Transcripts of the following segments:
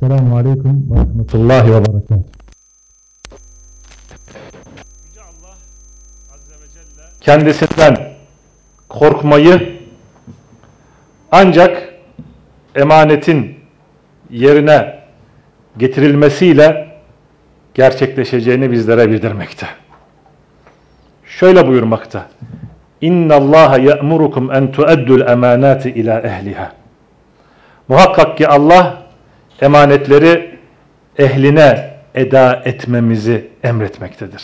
Selamun Aleyküm ve Rahmetullahi ve Berekatuhu. Yüce Allah Azze ve Celle kendisinden korkmayı ancak emanetin yerine getirilmesiyle gerçekleşeceğini bizlere bildirmekte. Şöyle buyurmakta. İnna Allah ya'murukum en tu'addul emanati ila ehliha. Muhakkak ki Allah emanetleri ehline eda etmemizi emretmektedir.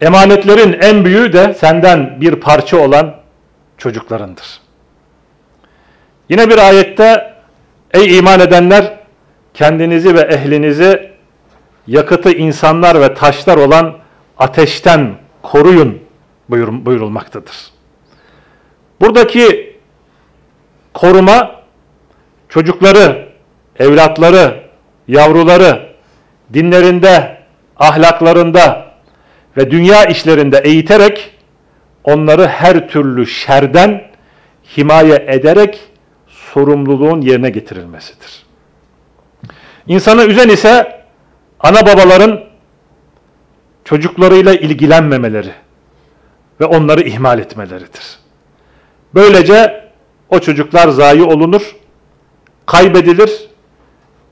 Emanetlerin en büyüğü de senden bir parça olan çocuklarındır. Yine bir ayette ey iman edenler kendinizi ve ehlinizi yakıtı insanlar ve taşlar olan ateşten koruyun buyur, buyurulmaktadır. Buradaki koruma çocukları, evlatları, yavruları dinlerinde, ahlaklarında ve dünya işlerinde eğiterek onları her türlü şerden himaye ederek sorumluluğun yerine getirilmesidir. İnsanı üzen ise ana babaların çocuklarıyla ilgilenmemeleri ve onları ihmal etmeleridir. Böylece o çocuklar zayi olunur, kaybedilir.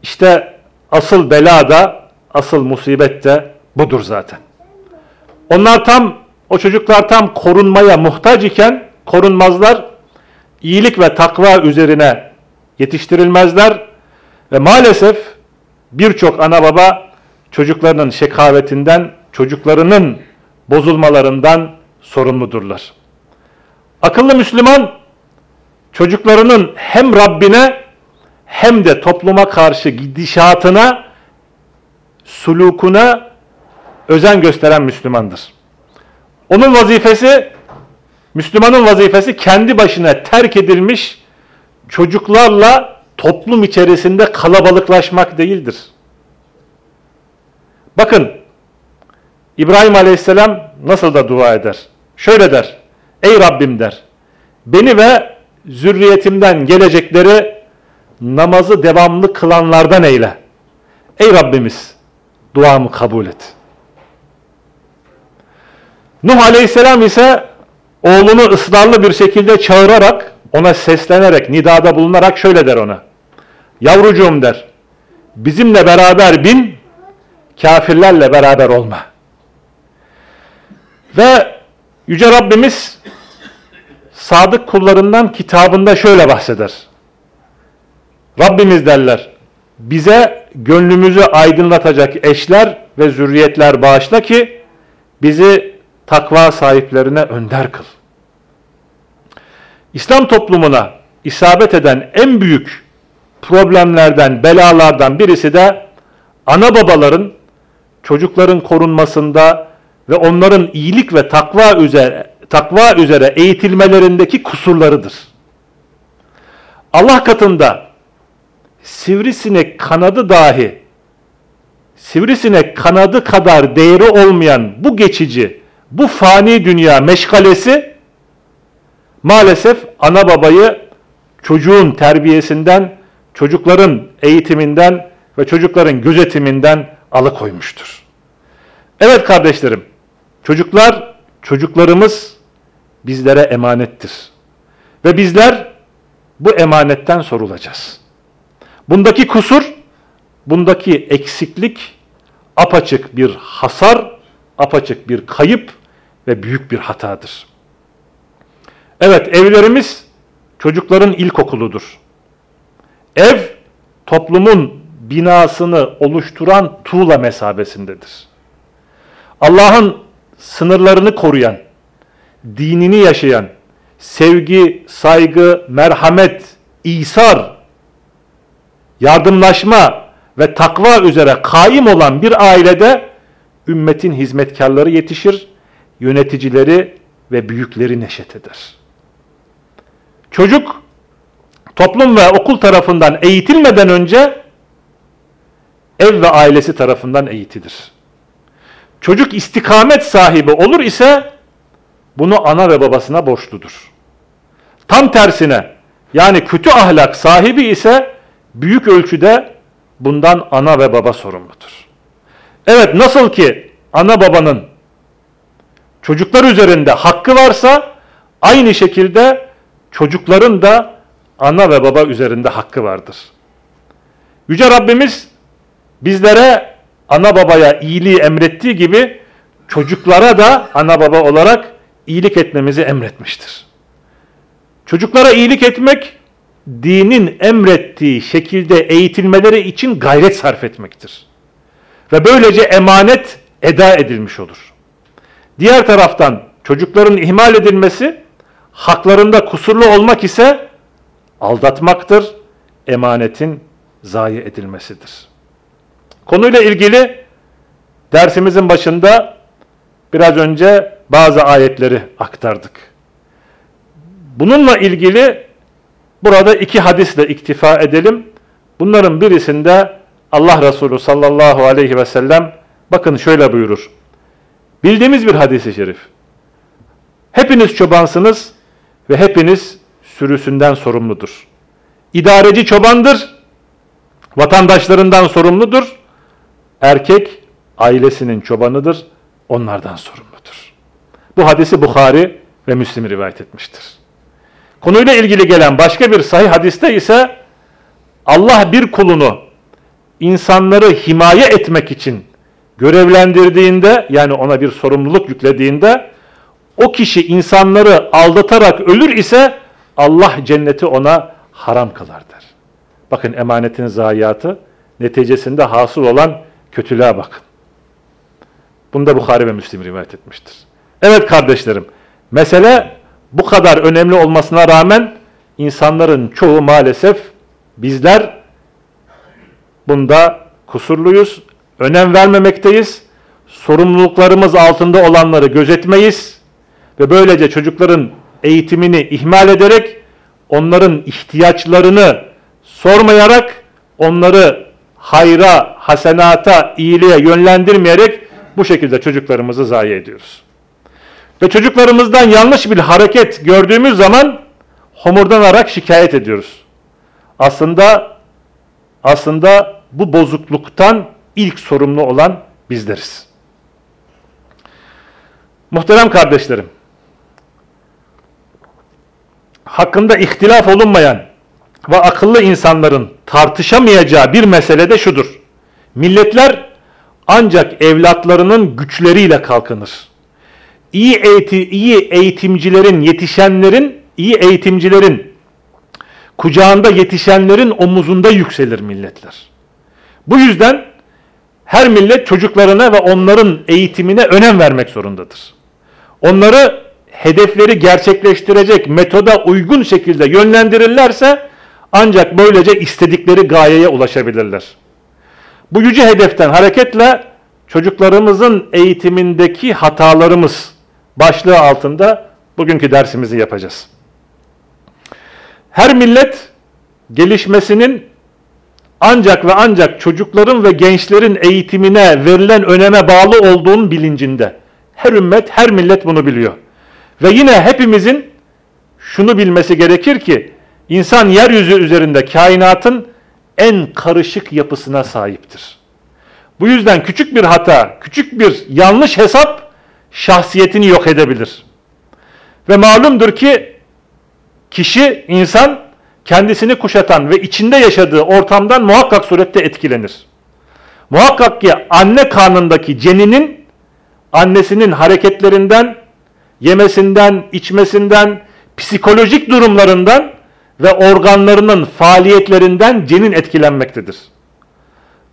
İşte asıl bela da, asıl musibet de budur zaten. Onlar tam, o çocuklar tam korunmaya muhtaç iken korunmazlar. iyilik ve takva üzerine yetiştirilmezler. Ve maalesef birçok ana baba çocuklarının şekavetinden, çocuklarının bozulmalarından sorumludurlar. Akıllı Müslüman çocuklarının hem Rabbine hem de topluma karşı gidişatına, sulukuna özen gösteren Müslümandır. Onun vazifesi, Müslümanın vazifesi kendi başına terk edilmiş çocuklarla toplum içerisinde kalabalıklaşmak değildir. Bakın, İbrahim Aleyhisselam nasıl da dua eder? Şöyle der, ey Rabbim der, beni ve zürriyetimden gelecekleri namazı devamlı kılanlardan eyle. Ey Rabbimiz, duamı kabul et. Nuh Aleyhisselam ise oğlunu ısrarlı bir şekilde çağırarak, ona seslenerek, nidada bulunarak şöyle der ona. Yavrucuğum der, bizimle beraber bin, kafirlerle beraber olma. Ve Yüce Rabbimiz sadık kullarından kitabında şöyle bahseder. Rabbimiz derler, bize gönlümüzü aydınlatacak eşler ve zürriyetler bağışla ki bizi takva sahiplerine önder kıl. İslam toplumuna isabet eden en büyük problemlerden, belalardan birisi de ana babaların çocukların korunmasında ve onların iyilik ve takva üzere takva üzere eğitilmelerindeki kusurlarıdır. Allah katında sivrisinek kanadı dahi sivrisinek kanadı kadar değeri olmayan bu geçici, bu fani dünya meşgalesi maalesef ana babayı çocuğun terbiyesinden, çocukların eğitiminden ve çocukların gözetiminden alıkoymuştur. Evet kardeşlerim, çocuklar, çocuklarımız bizlere emanettir. Ve bizler bu emanetten sorulacağız. Bundaki kusur, bundaki eksiklik apaçık bir hasar, apaçık bir kayıp ve büyük bir hatadır. Evet evlerimiz çocukların ilkokuludur. Ev toplumun binasını oluşturan tuğla mesabesindedir. Allah'ın sınırlarını koruyan, dinini yaşayan, sevgi, saygı, merhamet, İsar, yardımlaşma ve takva üzere kaim olan bir ailede ümmetin hizmetkarları yetişir, yöneticileri ve büyükleri neşet eder. Çocuk toplum ve okul tarafından eğitilmeden önce ev ve ailesi tarafından eğitilir. Çocuk istikamet sahibi olur ise bunu ana ve babasına borçludur. Tam tersine yani kötü ahlak sahibi ise büyük ölçüde bundan ana ve baba sorumludur. Evet nasıl ki ana babanın çocuklar üzerinde hakkı varsa aynı şekilde çocukların da ana ve baba üzerinde hakkı vardır. Yüce Rabbimiz bizlere ana babaya iyiliği emrettiği gibi çocuklara da ana baba olarak iyilik etmemizi emretmiştir. Çocuklara iyilik etmek dinin emrettiği şekilde eğitilmeleri için gayret sarf etmektir. Ve böylece emanet eda edilmiş olur. Diğer taraftan çocukların ihmal edilmesi haklarında kusurlu olmak ise aldatmaktır, emanetin zayi edilmesidir. Konuyla ilgili dersimizin başında biraz önce bazı ayetleri aktardık. Bununla ilgili burada iki hadisle iktifa edelim. Bunların birisinde Allah Resulü sallallahu aleyhi ve sellem bakın şöyle buyurur. Bildiğimiz bir hadisi şerif. Hepiniz çobansınız ve hepiniz sürüsünden sorumludur. İdareci çobandır, vatandaşlarından sorumludur. Erkek ailesinin çobanıdır, onlardan sorumludur. Bu hadisi Bukhari ve Müslim rivayet etmiştir. Konuyla ilgili gelen başka bir sahih hadiste ise Allah bir kulunu insanları himaye etmek için görevlendirdiğinde yani ona bir sorumluluk yüklediğinde o kişi insanları aldatarak ölür ise Allah cenneti ona haram kılar der. Bakın emanetin zayiatı neticesinde hasıl olan kötülüğe bakın. Bunu da Bukhari ve Müslim rivayet etmiştir. Evet kardeşlerim, mesele bu kadar önemli olmasına rağmen insanların çoğu maalesef bizler bunda kusurluyuz, önem vermemekteyiz, sorumluluklarımız altında olanları gözetmeyiz ve böylece çocukların eğitimini ihmal ederek onların ihtiyaçlarını sormayarak onları hayra, hasenata, iyiliğe yönlendirmeyerek bu şekilde çocuklarımızı zayi ediyoruz. Ve çocuklarımızdan yanlış bir hareket gördüğümüz zaman homurdanarak şikayet ediyoruz. Aslında aslında bu bozukluktan ilk sorumlu olan bizleriz. Muhterem kardeşlerim, hakkında ihtilaf olunmayan ve akıllı insanların tartışamayacağı bir mesele de şudur. Milletler ancak evlatlarının güçleriyle kalkınır. İyi, eğiti, iyi eğitimcilerin, yetişenlerin, iyi eğitimcilerin kucağında yetişenlerin omuzunda yükselir milletler. Bu yüzden her millet çocuklarına ve onların eğitimine önem vermek zorundadır. Onları hedefleri gerçekleştirecek metoda uygun şekilde yönlendirirlerse ancak böylece istedikleri gayeye ulaşabilirler. Bu yüce hedeften hareketle çocuklarımızın eğitimindeki hatalarımız başlığı altında bugünkü dersimizi yapacağız. Her millet gelişmesinin ancak ve ancak çocukların ve gençlerin eğitimine verilen öneme bağlı olduğunun bilincinde. Her ümmet, her millet bunu biliyor. Ve yine hepimizin şunu bilmesi gerekir ki insan yeryüzü üzerinde kainatın en karışık yapısına sahiptir. Bu yüzden küçük bir hata, küçük bir yanlış hesap şahsiyetini yok edebilir. Ve malumdur ki kişi, insan kendisini kuşatan ve içinde yaşadığı ortamdan muhakkak surette etkilenir. Muhakkak ki anne karnındaki ceninin annesinin hareketlerinden, yemesinden, içmesinden, psikolojik durumlarından ve organlarının faaliyetlerinden cenin etkilenmektedir.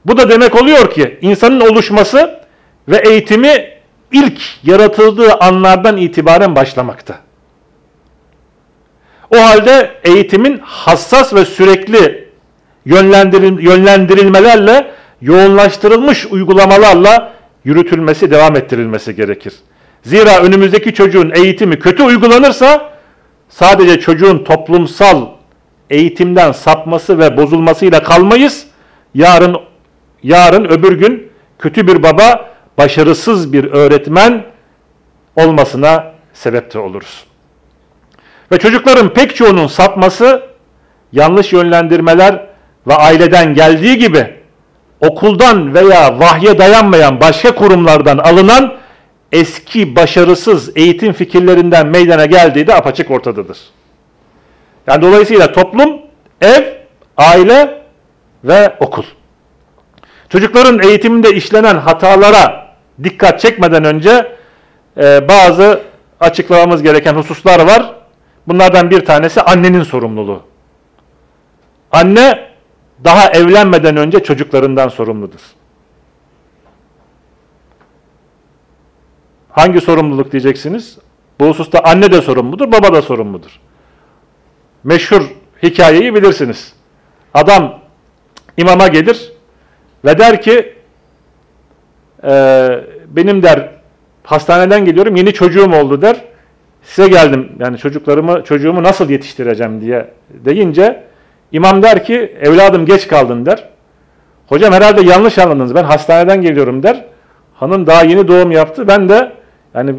Bu da demek oluyor ki insanın oluşması ve eğitimi ilk yaratıldığı anlardan itibaren başlamakta. O halde eğitimin hassas ve sürekli yönlendiril yönlendirilmelerle, yoğunlaştırılmış uygulamalarla yürütülmesi, devam ettirilmesi gerekir. Zira önümüzdeki çocuğun eğitimi kötü uygulanırsa sadece çocuğun toplumsal eğitimden sapması ve bozulmasıyla kalmayız. Yarın yarın öbür gün kötü bir baba, başarısız bir öğretmen olmasına sebep de oluruz. Ve çocukların pek çoğunun sapması yanlış yönlendirmeler ve aileden geldiği gibi okuldan veya vahye dayanmayan başka kurumlardan alınan eski başarısız eğitim fikirlerinden meydana geldiği de apaçık ortadadır. Yani dolayısıyla toplum, ev, aile ve okul. Çocukların eğitiminde işlenen hatalara dikkat çekmeden önce e, bazı açıklamamız gereken hususlar var. Bunlardan bir tanesi annenin sorumluluğu. Anne daha evlenmeden önce çocuklarından sorumludur. Hangi sorumluluk diyeceksiniz? Bu hususta anne de sorumludur, baba da sorumludur. Meşhur hikayeyi bilirsiniz. Adam imama gelir ve der ki e, benim der hastaneden geliyorum yeni çocuğum oldu der. Size geldim yani çocuklarımı çocuğumu nasıl yetiştireceğim diye deyince imam der ki evladım geç kaldın der. Hocam herhalde yanlış anladınız ben hastaneden geliyorum der. Hanım daha yeni doğum yaptı ben de yani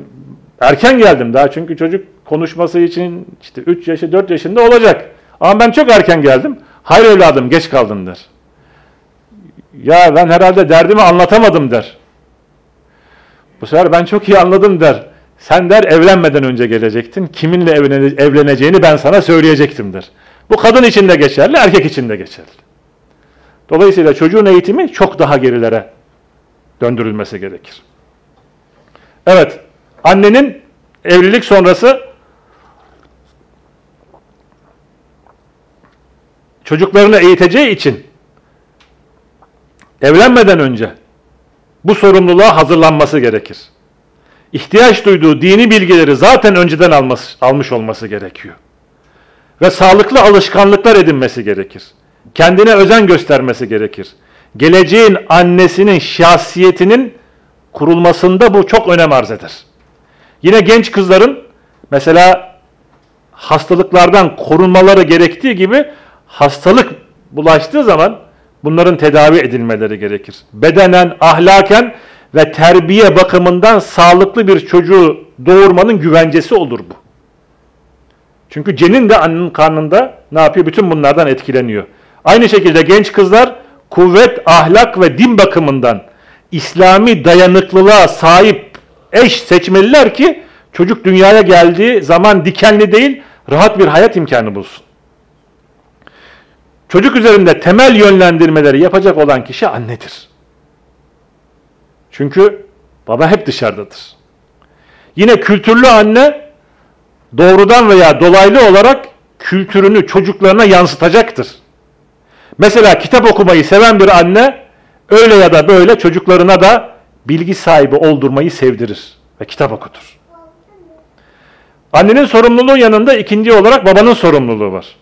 erken geldim daha çünkü çocuk konuşması için işte 3 yaşı 4 yaşında olacak. Ama ben çok erken geldim. Hayır evladım geç kaldın der. Ya ben herhalde derdimi anlatamadım der. Bu sefer ben çok iyi anladım der. Sen der evlenmeden önce gelecektin. Kiminle evleneceğini ben sana söyleyecektim der. Bu kadın için de geçerli, erkek için de geçerli. Dolayısıyla çocuğun eğitimi çok daha gerilere döndürülmesi gerekir. Evet, annenin evlilik sonrası çocuklarını eğiteceği için evlenmeden önce bu sorumluluğa hazırlanması gerekir. İhtiyaç duyduğu dini bilgileri zaten önceden alması, almış olması gerekiyor. Ve sağlıklı alışkanlıklar edinmesi gerekir. Kendine özen göstermesi gerekir. Geleceğin annesinin şahsiyetinin kurulmasında bu çok önem arz eder. Yine genç kızların mesela hastalıklardan korunmaları gerektiği gibi hastalık bulaştığı zaman bunların tedavi edilmeleri gerekir. Bedenen, ahlaken ve terbiye bakımından sağlıklı bir çocuğu doğurmanın güvencesi olur bu. Çünkü cenin de annenin karnında ne yapıyor? Bütün bunlardan etkileniyor. Aynı şekilde genç kızlar kuvvet, ahlak ve din bakımından İslami dayanıklılığa sahip eş seçmeliler ki çocuk dünyaya geldiği zaman dikenli değil, rahat bir hayat imkanı bulsun. Çocuk üzerinde temel yönlendirmeleri yapacak olan kişi annedir. Çünkü baba hep dışarıdadır. Yine kültürlü anne doğrudan veya dolaylı olarak kültürünü çocuklarına yansıtacaktır. Mesela kitap okumayı seven bir anne öyle ya da böyle çocuklarına da bilgi sahibi oldurmayı sevdirir ve kitap okutur. Annenin sorumluluğu yanında ikinci olarak babanın sorumluluğu var.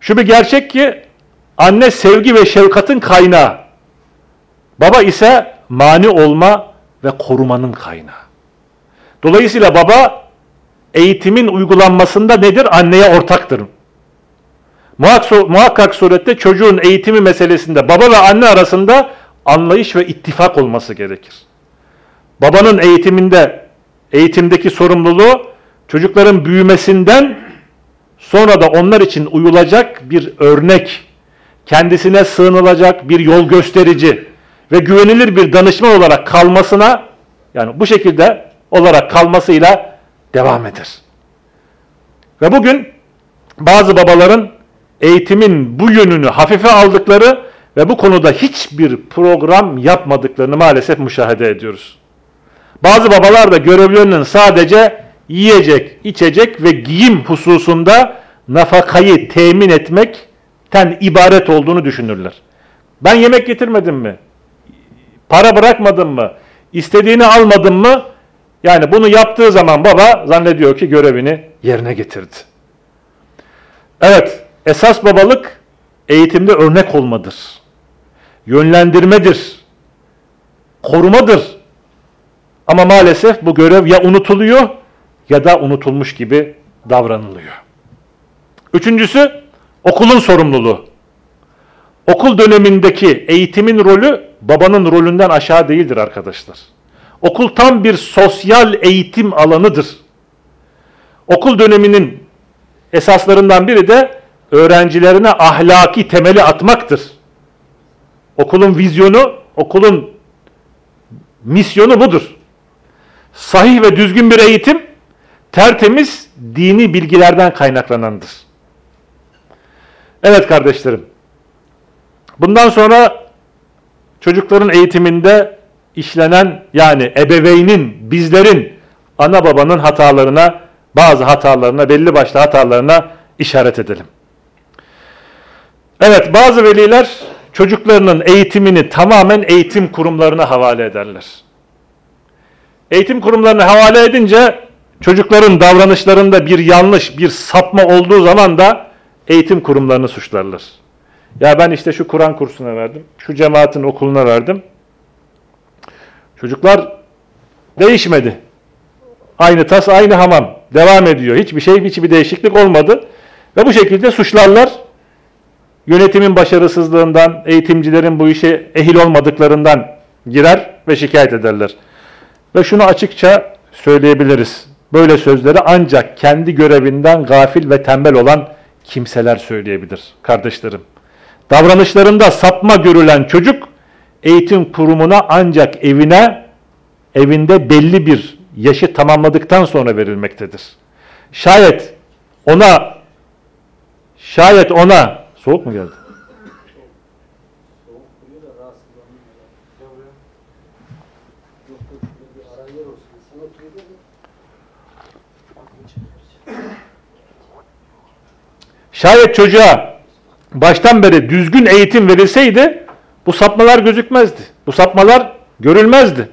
Şu bir gerçek ki anne sevgi ve şefkatin kaynağı. Baba ise mani olma ve korumanın kaynağı. Dolayısıyla baba eğitimin uygulanmasında nedir? Anneye ortaktır. Muhakkak surette çocuğun eğitimi meselesinde baba ve anne arasında anlayış ve ittifak olması gerekir. Babanın eğitiminde, eğitimdeki sorumluluğu çocukların büyümesinden sonra da onlar için uyulacak bir örnek, kendisine sığınılacak bir yol gösterici ve güvenilir bir danışman olarak kalmasına yani bu şekilde olarak kalmasıyla devam eder. Ve bugün bazı babaların eğitimin bu yönünü hafife aldıkları ve bu konuda hiçbir program yapmadıklarını maalesef müşahede ediyoruz. Bazı babalar da görevlerinin sadece yiyecek, içecek ve giyim hususunda nafakayı temin etmekten ibaret olduğunu düşünürler. Ben yemek getirmedim mi? Para bırakmadım mı? İstediğini almadım mı? Yani bunu yaptığı zaman baba zannediyor ki görevini yerine getirdi. Evet, esas babalık eğitimde örnek olmadır. Yönlendirmedir. Korumadır. Ama maalesef bu görev ya unutuluyor ya da unutulmuş gibi davranılıyor. Üçüncüsü okulun sorumluluğu. Okul dönemindeki eğitimin rolü babanın rolünden aşağı değildir arkadaşlar. Okul tam bir sosyal eğitim alanıdır. Okul döneminin esaslarından biri de öğrencilerine ahlaki temeli atmaktır. Okulun vizyonu, okulun misyonu budur. Sahih ve düzgün bir eğitim, tertemiz dini bilgilerden kaynaklanandır. Evet kardeşlerim, bundan sonra çocukların eğitiminde işlenen yani ebeveynin, bizlerin, ana babanın hatalarına, bazı hatalarına, belli başlı hatalarına işaret edelim. Evet bazı veliler çocuklarının eğitimini tamamen eğitim kurumlarına havale ederler. Eğitim kurumlarına havale edince çocukların davranışlarında bir yanlış, bir sapma olduğu zaman da eğitim kurumlarını suçlarlar. Ya ben işte şu Kur'an kursuna verdim, şu cemaatin okuluna verdim. Çocuklar değişmedi. Aynı tas, aynı hamam. Devam ediyor. Hiçbir şey, hiçbir değişiklik olmadı. Ve bu şekilde suçlarlar. Yönetimin başarısızlığından, eğitimcilerin bu işe ehil olmadıklarından girer ve şikayet ederler. Ve şunu açıkça söyleyebiliriz. Böyle sözleri ancak kendi görevinden gafil ve tembel olan kimseler söyleyebilir kardeşlerim. Davranışlarında sapma görülen çocuk eğitim kurumuna ancak evine evinde belli bir yaşı tamamladıktan sonra verilmektedir. Şayet ona şayet ona soğuk mu geldi? Şayet çocuğa baştan beri düzgün eğitim verilseydi bu sapmalar gözükmezdi. Bu sapmalar görülmezdi.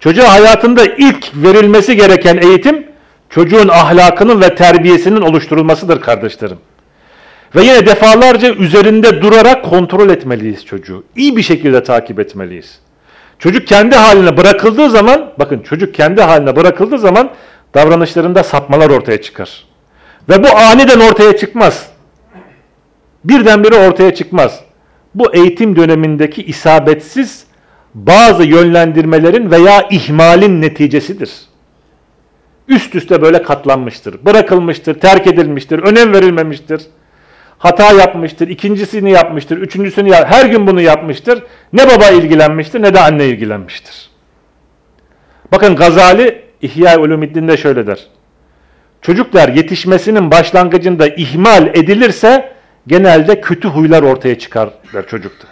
Çocuğa hayatında ilk verilmesi gereken eğitim çocuğun ahlakının ve terbiyesinin oluşturulmasıdır kardeşlerim. Ve yine defalarca üzerinde durarak kontrol etmeliyiz çocuğu. İyi bir şekilde takip etmeliyiz. Çocuk kendi haline bırakıldığı zaman, bakın çocuk kendi haline bırakıldığı zaman davranışlarında sapmalar ortaya çıkar. Ve bu aniden ortaya çıkmaz. Birdenbire ortaya çıkmaz. Bu eğitim dönemindeki isabetsiz bazı yönlendirmelerin veya ihmalin neticesidir. Üst üste böyle katlanmıştır, bırakılmıştır, terk edilmiştir, önem verilmemiştir. Hata yapmıştır, ikincisini yapmıştır, üçüncüsünü yap her gün bunu yapmıştır. Ne baba ilgilenmiştir ne de anne ilgilenmiştir. Bakın Gazali İhya Ulumiddin'de şöyle der. Çocuklar yetişmesinin başlangıcında ihmal edilirse genelde kötü huylar ortaya çıkar der çocukta.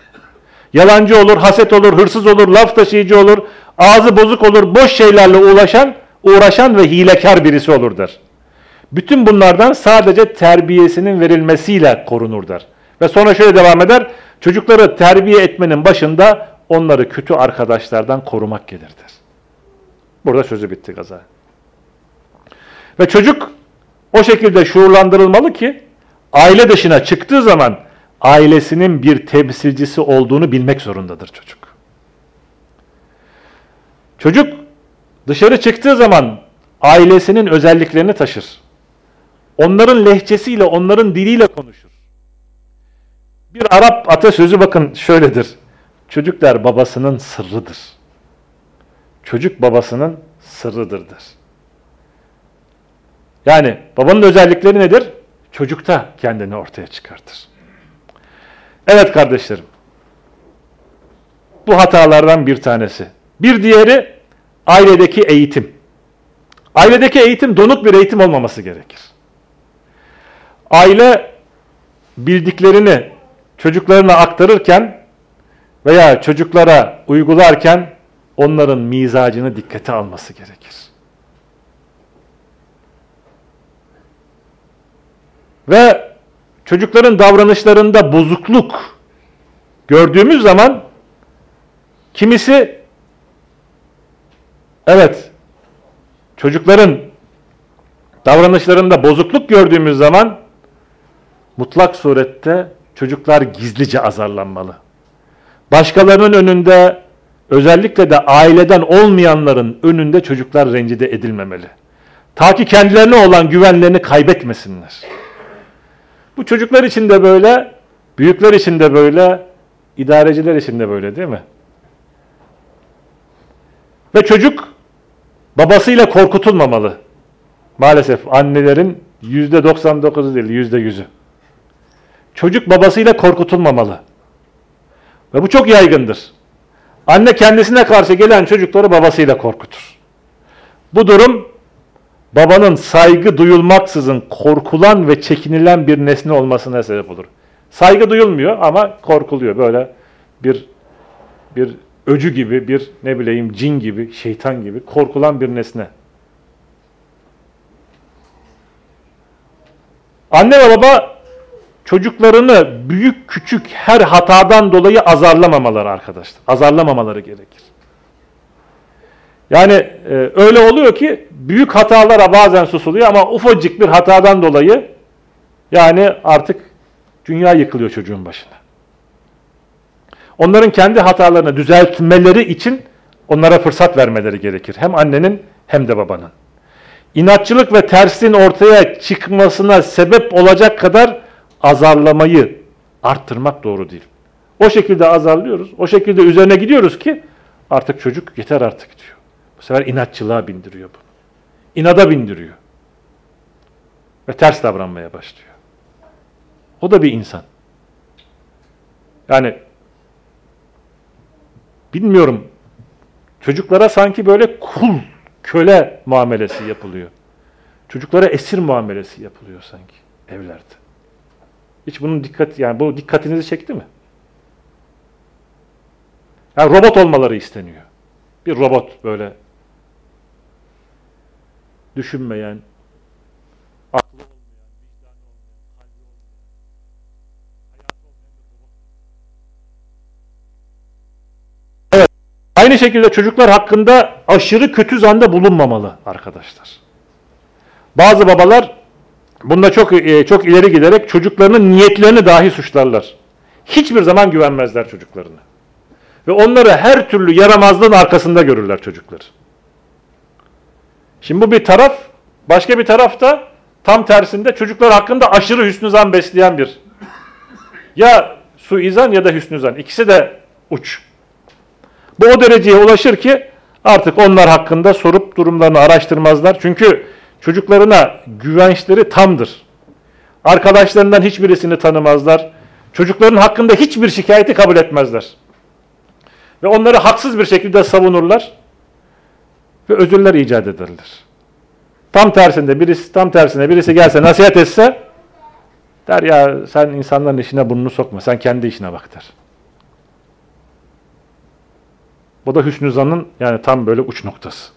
Yalancı olur, haset olur, hırsız olur, laf taşıyıcı olur, ağzı bozuk olur, boş şeylerle uğraşan, uğraşan ve hilekar birisi olur der. Bütün bunlardan sadece terbiyesinin verilmesiyle korunur der. Ve sonra şöyle devam eder. Çocukları terbiye etmenin başında onları kötü arkadaşlardan korumak gelir der. Burada sözü bitti gaza. Ve çocuk o şekilde şuurlandırılmalı ki aile dışına çıktığı zaman ailesinin bir temsilcisi olduğunu bilmek zorundadır çocuk. Çocuk dışarı çıktığı zaman ailesinin özelliklerini taşır. Onların lehçesiyle, onların diliyle konuşur. Bir Arap atasözü bakın şöyledir. Çocuklar babasının sırrıdır. Çocuk babasının sırrıdırdır. Yani babanın özellikleri nedir? Çocukta kendini ortaya çıkartır. Evet kardeşlerim. Bu hatalardan bir tanesi. Bir diğeri ailedeki eğitim. Ailedeki eğitim donuk bir eğitim olmaması gerekir. Aile bildiklerini çocuklarına aktarırken veya çocuklara uygularken onların mizacını dikkate alması gerekir. Ve çocukların davranışlarında bozukluk gördüğümüz zaman kimisi evet çocukların davranışlarında bozukluk gördüğümüz zaman mutlak surette çocuklar gizlice azarlanmalı. Başkalarının önünde özellikle de aileden olmayanların önünde çocuklar rencide edilmemeli. Ta ki kendilerine olan güvenlerini kaybetmesinler. Bu çocuklar için de böyle, büyükler için de böyle, idareciler için de böyle değil mi? Ve çocuk babasıyla korkutulmamalı. Maalesef annelerin yüzde 99'u değil, yüzde yüzü. Çocuk babasıyla korkutulmamalı. Ve bu çok yaygındır. Anne kendisine karşı gelen çocukları babasıyla korkutur. Bu durum babanın saygı duyulmaksızın korkulan ve çekinilen bir nesne olmasına sebep olur. Saygı duyulmuyor ama korkuluyor. Böyle bir bir öcü gibi, bir ne bileyim cin gibi, şeytan gibi korkulan bir nesne. Anne ve baba çocuklarını büyük küçük her hatadan dolayı azarlamamaları arkadaşlar. Azarlamamaları gerekir. Yani e, öyle oluyor ki büyük hatalara bazen susuluyor ama ufacık bir hatadan dolayı yani artık dünya yıkılıyor çocuğun başına. Onların kendi hatalarını düzeltmeleri için onlara fırsat vermeleri gerekir. Hem annenin hem de babanın. İnatçılık ve tersin ortaya çıkmasına sebep olacak kadar azarlamayı arttırmak doğru değil. O şekilde azarlıyoruz, o şekilde üzerine gidiyoruz ki artık çocuk yeter artık diyor. Sefer inatçılığa bindiriyor bunu. İnada bindiriyor. Ve ters davranmaya başlıyor. O da bir insan. Yani bilmiyorum çocuklara sanki böyle kul, köle muamelesi yapılıyor. Çocuklara esir muamelesi yapılıyor sanki evlerde. Hiç bunun dikkat yani bu dikkatinizi çekti mi? Yani robot olmaları isteniyor. Bir robot böyle düşünmeyen, aklı olmayan, vicdanı olmayan, kalbi olmayan, hayatı olmayan bir robot. Evet. Aynı şekilde çocuklar hakkında aşırı kötü zanda bulunmamalı arkadaşlar. Bazı babalar bunda çok e, çok ileri giderek çocuklarının niyetlerini dahi suçlarlar. Hiçbir zaman güvenmezler çocuklarına. Ve onları her türlü yaramazlığın arkasında görürler çocukları. Şimdi bu bir taraf, başka bir taraf da tam tersinde çocuklar hakkında aşırı hüsnü zan besleyen bir. Ya suizan ya da hüsnü zan. İkisi de uç. Bu o dereceye ulaşır ki artık onlar hakkında sorup durumlarını araştırmazlar. Çünkü çocuklarına güvençleri tamdır. Arkadaşlarından hiçbirisini tanımazlar. Çocukların hakkında hiçbir şikayeti kabul etmezler. Ve onları haksız bir şekilde savunurlar ve özürler icat ederler. Tam tersinde birisi tam tersine birisi gelse nasihat etse der ya sen insanların işine burnunu sokma. Sen kendi işine bak der. Bu da hüsnü zanın yani tam böyle uç noktası.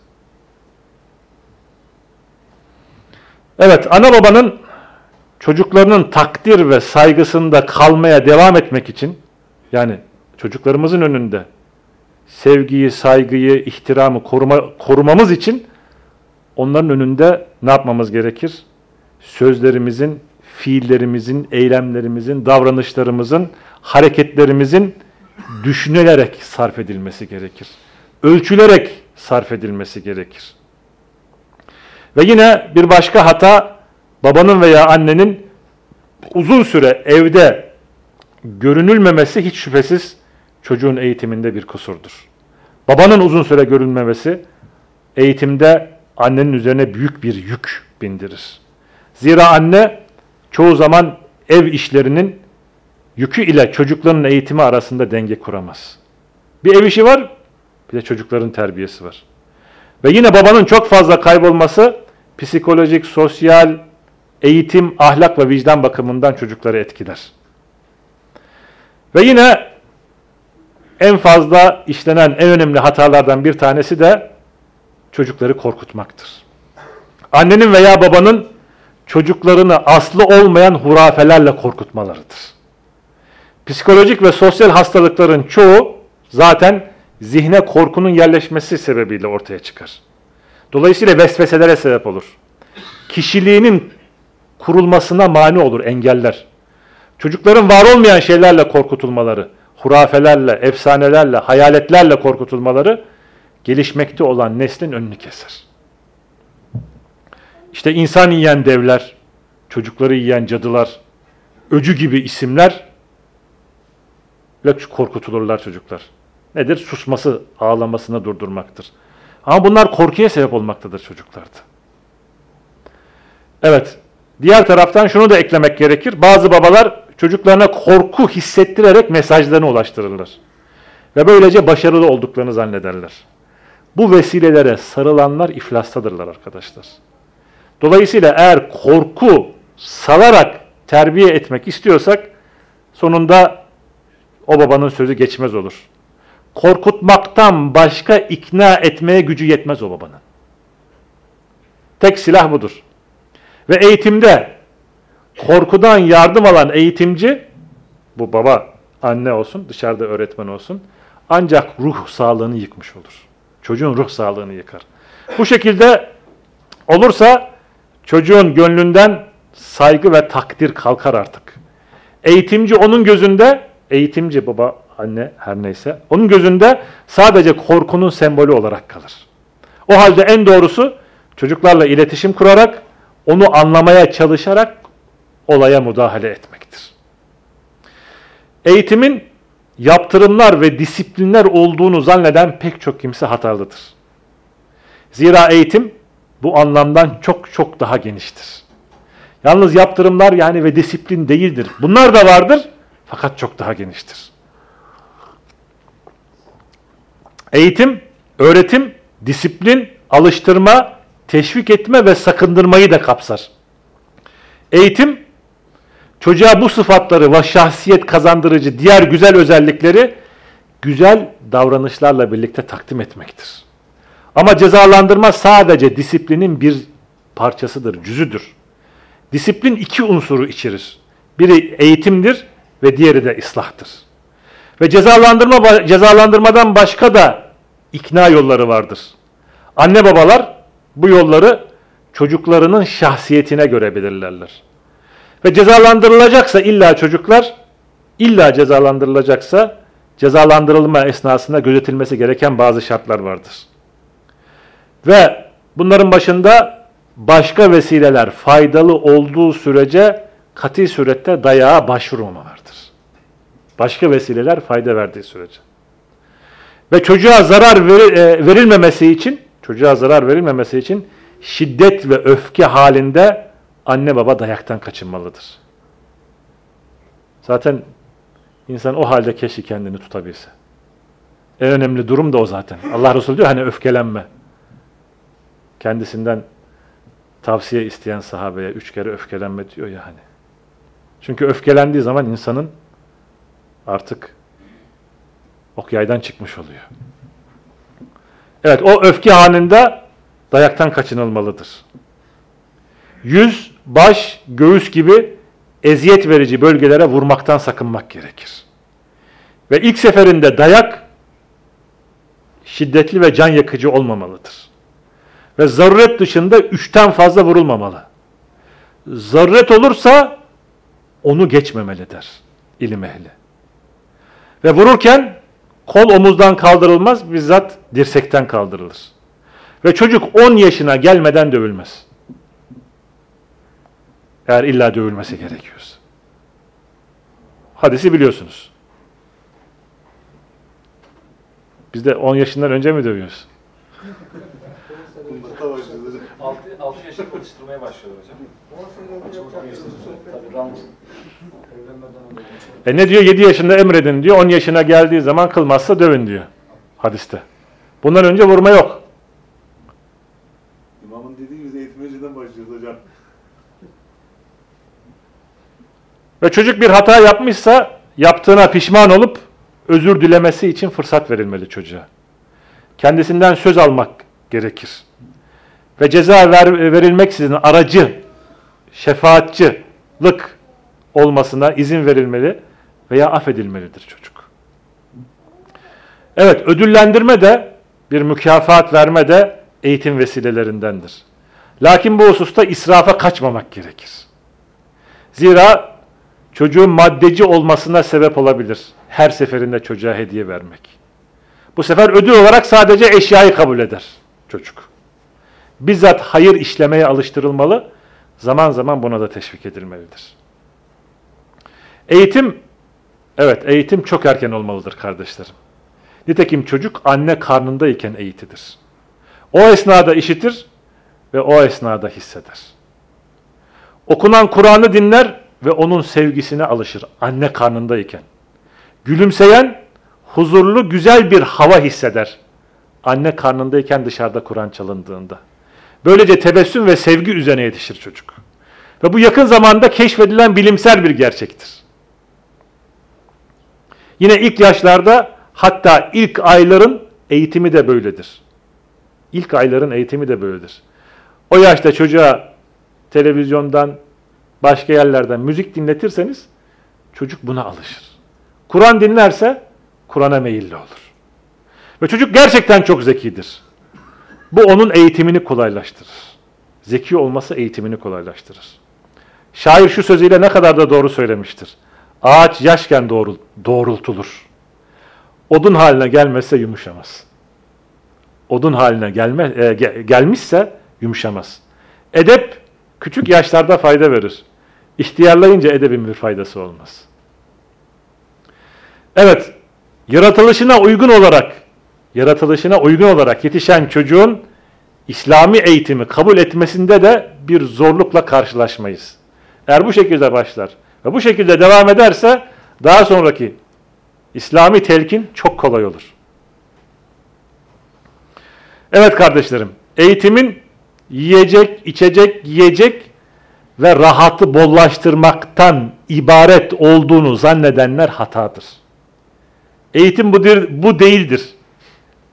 Evet, ana babanın çocuklarının takdir ve saygısında kalmaya devam etmek için yani çocuklarımızın önünde sevgiyi, saygıyı, ihtiramı koruma, korumamız için onların önünde ne yapmamız gerekir? Sözlerimizin, fiillerimizin, eylemlerimizin, davranışlarımızın, hareketlerimizin düşünülerek sarf edilmesi gerekir. Ölçülerek sarf edilmesi gerekir. Ve yine bir başka hata babanın veya annenin uzun süre evde görünülmemesi hiç şüphesiz çocuğun eğitiminde bir kusurdur. Babanın uzun süre görünmemesi eğitimde annenin üzerine büyük bir yük bindirir. Zira anne çoğu zaman ev işlerinin yükü ile çocukların eğitimi arasında denge kuramaz. Bir ev işi var, bir de çocukların terbiyesi var. Ve yine babanın çok fazla kaybolması psikolojik, sosyal, eğitim, ahlak ve vicdan bakımından çocukları etkiler. Ve yine en fazla işlenen en önemli hatalardan bir tanesi de çocukları korkutmaktır. Annenin veya babanın çocuklarını aslı olmayan hurafelerle korkutmalarıdır. Psikolojik ve sosyal hastalıkların çoğu zaten zihne korkunun yerleşmesi sebebiyle ortaya çıkar. Dolayısıyla vesveselere sebep olur. Kişiliğinin kurulmasına mani olur, engeller. çocukların var olmayan şeylerle korkutulmaları, hurafelerle, efsanelerle, hayaletlerle korkutulmaları gelişmekte olan neslin önünü keser. İşte insan yiyen devler, çocukları yiyen cadılar, öcü gibi isimler korkutulurlar çocuklar. Nedir? Susması, ağlamasını durdurmaktır. Ama bunlar korkuya sebep olmaktadır çocuklarda. Evet, diğer taraftan şunu da eklemek gerekir. Bazı babalar çocuklarına korku hissettirerek mesajlarını ulaştırırlar. Ve böylece başarılı olduklarını zannederler. Bu vesilelere sarılanlar iflastadırlar arkadaşlar. Dolayısıyla eğer korku salarak terbiye etmek istiyorsak sonunda o babanın sözü geçmez olur. Korkutmaktan başka ikna etmeye gücü yetmez o babanın. Tek silah budur. Ve eğitimde korkudan yardım alan eğitimci, bu baba, anne olsun, dışarıda öğretmen olsun, ancak ruh sağlığını yıkmış olur. Çocuğun ruh sağlığını yıkar. Bu şekilde olursa çocuğun gönlünden saygı ve takdir kalkar artık. Eğitimci onun gözünde, eğitimci baba, anne her neyse, onun gözünde sadece korkunun sembolü olarak kalır. O halde en doğrusu çocuklarla iletişim kurarak, onu anlamaya çalışarak olaya müdahale etmektir. Eğitimin yaptırımlar ve disiplinler olduğunu zanneden pek çok kimse hatalıdır. Zira eğitim bu anlamdan çok çok daha geniştir. Yalnız yaptırımlar yani ve disiplin değildir. Bunlar da vardır fakat çok daha geniştir. Eğitim, öğretim, disiplin, alıştırma, teşvik etme ve sakındırmayı da kapsar. Eğitim, çocuğa bu sıfatları ve şahsiyet kazandırıcı diğer güzel özellikleri güzel davranışlarla birlikte takdim etmektir. Ama cezalandırma sadece disiplinin bir parçasıdır, cüzüdür. Disiplin iki unsuru içerir. Biri eğitimdir ve diğeri de ıslahtır. Ve cezalandırma cezalandırmadan başka da ikna yolları vardır. Anne babalar bu yolları çocuklarının şahsiyetine göre belirlerler. Ve cezalandırılacaksa illa çocuklar, illa cezalandırılacaksa cezalandırılma esnasında gözetilmesi gereken bazı şartlar vardır. Ve bunların başında başka vesileler faydalı olduğu sürece kati surette dayağa başvurmama vardır. Başka vesileler fayda verdiği sürece. Ve çocuğa zarar e, verilmemesi için, çocuğa zarar verilmemesi için şiddet ve öfke halinde anne baba dayaktan kaçınmalıdır. Zaten insan o halde keşke kendini tutabilse. En önemli durum da o zaten. Allah Resulü diyor hani öfkelenme. Kendisinden tavsiye isteyen sahabeye üç kere öfkelenme diyor ya hani. Çünkü öfkelendiği zaman insanın artık ok yaydan çıkmış oluyor. Evet o öfke halinde dayaktan kaçınılmalıdır. Yüz, baş, göğüs gibi eziyet verici bölgelere vurmaktan sakınmak gerekir. Ve ilk seferinde dayak şiddetli ve can yakıcı olmamalıdır. Ve zaruret dışında üçten fazla vurulmamalı. Zaruret olursa onu geçmemelidir ilim ehli. Ve vururken kol omuzdan kaldırılmaz, bizzat dirsekten kaldırılır. Ve çocuk 10 yaşına gelmeden dövülmez. Eğer illa dövülmesi gerekiyorsa. Hadisi biliyorsunuz. Biz de 10 yaşından önce mi dövüyoruz? 6, 6 yaşında alıştırmaya başlıyorlar hocam. E ne diyor? 7 yaşında emredin diyor. 10 yaşına geldiği zaman kılmazsa dövün diyor. Hadiste. Bundan önce vurma yok. İmamın dediği gibi eğitim önceden başlıyoruz hocam. Ve çocuk bir hata yapmışsa yaptığına pişman olup özür dilemesi için fırsat verilmeli çocuğa. Kendisinden söz almak gerekir. Ve ceza ver, verilmeksizin aracı, şefaatçılık olmasına izin verilmeli veya affedilmelidir çocuk. Evet, ödüllendirme de bir mükafat verme de eğitim vesilelerindendir. Lakin bu hususta israfa kaçmamak gerekir. Zira çocuğun maddeci olmasına sebep olabilir. Her seferinde çocuğa hediye vermek. Bu sefer ödül olarak sadece eşyayı kabul eder çocuk. Bizzat hayır işlemeye alıştırılmalı, zaman zaman buna da teşvik edilmelidir. Eğitim, evet eğitim çok erken olmalıdır kardeşlerim. Nitekim çocuk anne karnındayken eğitilir. O esnada işitir ve o esnada hisseder. Okunan Kur'an'ı dinler ve onun sevgisine alışır anne karnındayken. Gülümseyen, huzurlu, güzel bir hava hisseder. Anne karnındayken dışarıda Kur'an çalındığında. Böylece tebessüm ve sevgi üzerine yetişir çocuk. Ve bu yakın zamanda keşfedilen bilimsel bir gerçektir. Yine ilk yaşlarda hatta ilk ayların eğitimi de böyledir. İlk ayların eğitimi de böyledir. O yaşta çocuğa televizyondan, başka yerlerden müzik dinletirseniz çocuk buna alışır. Kur'an dinlerse Kur'an'a meyilli olur. Ve çocuk gerçekten çok zekidir. Bu onun eğitimini kolaylaştırır. Zeki olması eğitimini kolaylaştırır. Şair şu sözüyle ne kadar da doğru söylemiştir. Ağaç yaşken doğrul, doğrultulur. Odun haline gelmezse yumuşamaz. Odun haline gelme, e, gelmişse yumuşamaz. Edep küçük yaşlarda fayda verir. İhtiyarlayınca edebin bir faydası olmaz. Evet, yaratılışına uygun olarak, yaratılışına uygun olarak yetişen çocuğun İslami eğitimi kabul etmesinde de bir zorlukla karşılaşmayız. Eğer bu şekilde başlar ve bu şekilde devam ederse daha sonraki İslami telkin çok kolay olur. Evet kardeşlerim, eğitimin yiyecek, içecek, yiyecek ve rahatı bollaştırmaktan ibaret olduğunu zannedenler hatadır. Eğitim bu, bu değildir.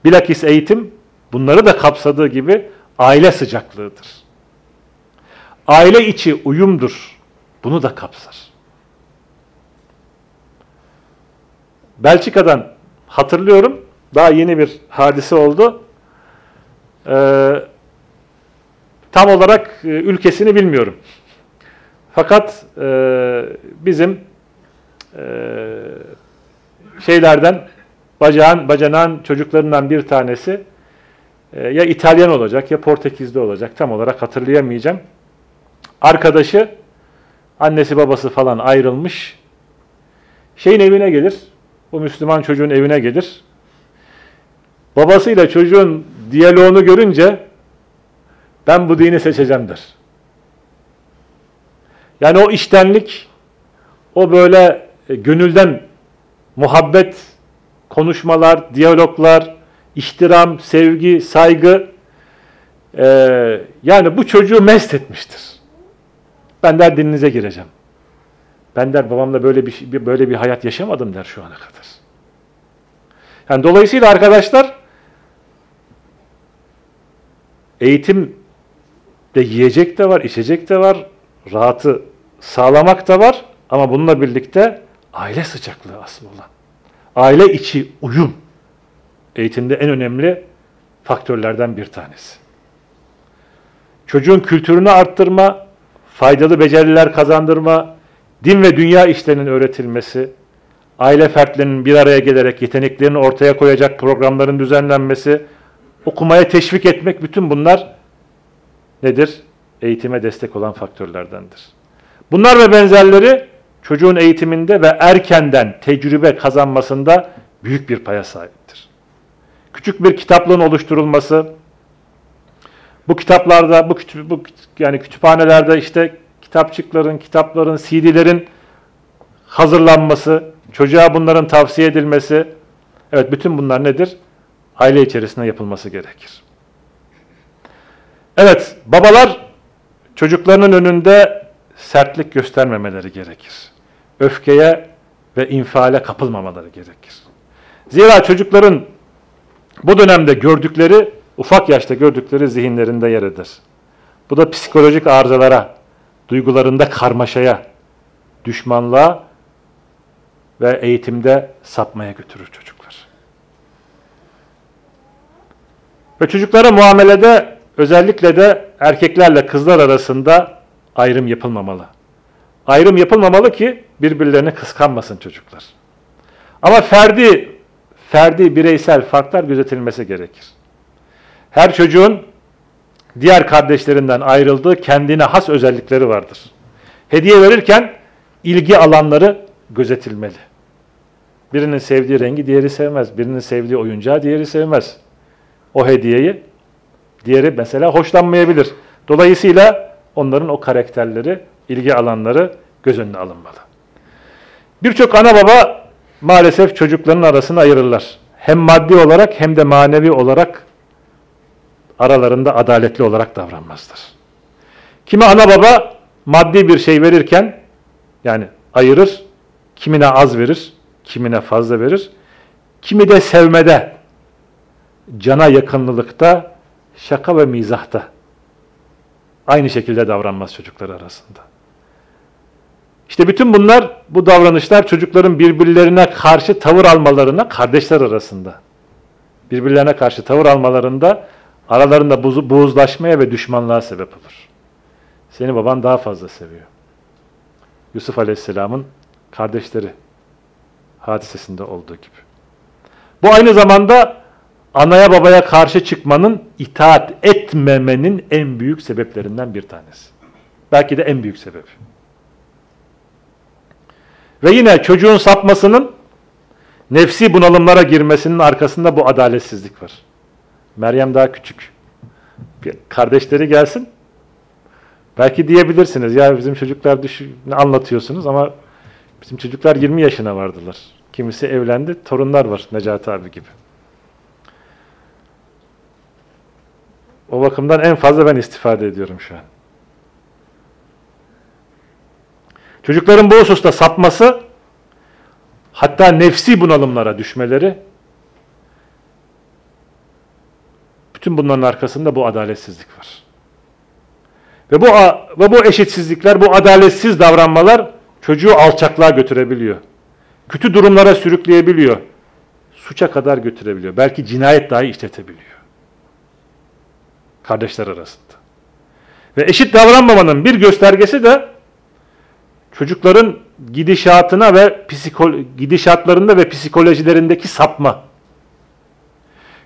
Bilakis eğitim bunları da kapsadığı gibi aile sıcaklığıdır. Aile içi uyumdur. Bunu da kapsar. Belçika'dan hatırlıyorum. Daha yeni bir hadise oldu. Ee, tam olarak e, ülkesini bilmiyorum. Fakat e, bizim e, şeylerden bacağın, bacanağın çocuklarından bir tanesi e, ya İtalyan olacak ya Portekizli olacak. Tam olarak hatırlayamayacağım. Arkadaşı annesi babası falan ayrılmış. Şeyin evine gelir. Bu Müslüman çocuğun evine gelir. Babasıyla çocuğun diyaloğunu görünce ben bu dini seçeceğim der. Yani o iştenlik, o böyle e, gönülden muhabbet, konuşmalar, diyaloglar, ihtiram, sevgi, saygı e, yani bu çocuğu mest etmiştir. Ben der dininize gireceğim. Ben der babamla böyle bir böyle bir hayat yaşamadım der şu ana kadar. Yani dolayısıyla arkadaşlar eğitim de yiyecek de var, içecek de var, rahatı sağlamak da var ama bununla birlikte aile sıcaklığı olan. Aile içi uyum eğitimde en önemli faktörlerden bir tanesi. Çocuğun kültürünü arttırma, faydalı beceriler kazandırma, din ve dünya işlerinin öğretilmesi, aile fertlerinin bir araya gelerek yeteneklerini ortaya koyacak programların düzenlenmesi, okumaya teşvik etmek bütün bunlar nedir? Eğitime destek olan faktörlerdendir. Bunlar ve benzerleri çocuğun eğitiminde ve erkenden tecrübe kazanmasında büyük bir paya sahiptir. Küçük bir kitaplığın oluşturulması, bu kitaplarda, bu, kütüp, bu yani kütüphanelerde işte kitapçıkların, kitapların, CD'lerin hazırlanması, çocuğa bunların tavsiye edilmesi, evet bütün bunlar nedir? Aile içerisinde yapılması gerekir. Evet, babalar çocuklarının önünde sertlik göstermemeleri gerekir. Öfkeye ve infiale kapılmamaları gerekir. Zira çocukların bu dönemde gördükleri, ufak yaşta gördükleri zihinlerinde yer eder. Bu da psikolojik arızalara, duygularında karmaşaya, düşmanlığa ve eğitimde sapmaya götürür çocuklar. Ve çocuklara muamelede özellikle de erkeklerle kızlar arasında ayrım yapılmamalı. Ayrım yapılmamalı ki birbirlerini kıskanmasın çocuklar. Ama ferdi, ferdi bireysel farklar gözetilmesi gerekir. Her çocuğun diğer kardeşlerinden ayrıldığı kendine has özellikleri vardır. Hediye verirken ilgi alanları gözetilmeli. Birinin sevdiği rengi diğeri sevmez. Birinin sevdiği oyuncağı diğeri sevmez. O hediyeyi diğeri mesela hoşlanmayabilir. Dolayısıyla onların o karakterleri, ilgi alanları göz önüne alınmalı. Birçok ana baba maalesef çocukların arasını ayırırlar. Hem maddi olarak hem de manevi olarak aralarında adaletli olarak davranmazlar. Kimi ana baba maddi bir şey verirken yani ayırır, kimine az verir, kimine fazla verir. Kimi de sevmede, cana yakınlılıkta, şaka ve mizahta aynı şekilde davranmaz çocuklar arasında. İşte bütün bunlar, bu davranışlar çocukların birbirlerine karşı tavır almalarına, kardeşler arasında, birbirlerine karşı tavır almalarında aralarında buzu, buğuzlaşmaya ve düşmanlığa sebep olur. Seni baban daha fazla seviyor. Yusuf Aleyhisselam'ın kardeşleri hadisesinde olduğu gibi. Bu aynı zamanda anaya babaya karşı çıkmanın itaat etmemenin en büyük sebeplerinden bir tanesi. Belki de en büyük sebep. Ve yine çocuğun sapmasının nefsi bunalımlara girmesinin arkasında bu adaletsizlik var. Meryem daha küçük. Bir kardeşleri gelsin. Belki diyebilirsiniz ya bizim çocuklar düş ne anlatıyorsunuz ama bizim çocuklar 20 yaşına vardılar. Kimisi evlendi, torunlar var Necati abi gibi. O bakımdan en fazla ben istifade ediyorum şu an. Çocukların bu hususta sapması, hatta nefsi bunalımlara düşmeleri, bütün bunların arkasında bu adaletsizlik var. Ve bu ve bu eşitsizlikler, bu adaletsiz davranmalar çocuğu alçaklığa götürebiliyor. Kötü durumlara sürükleyebiliyor. Suça kadar götürebiliyor. Belki cinayet dahi işletebiliyor. Kardeşler arasında. Ve eşit davranmamanın bir göstergesi de çocukların gidişatına ve gidişatlarında ve psikolojilerindeki sapma.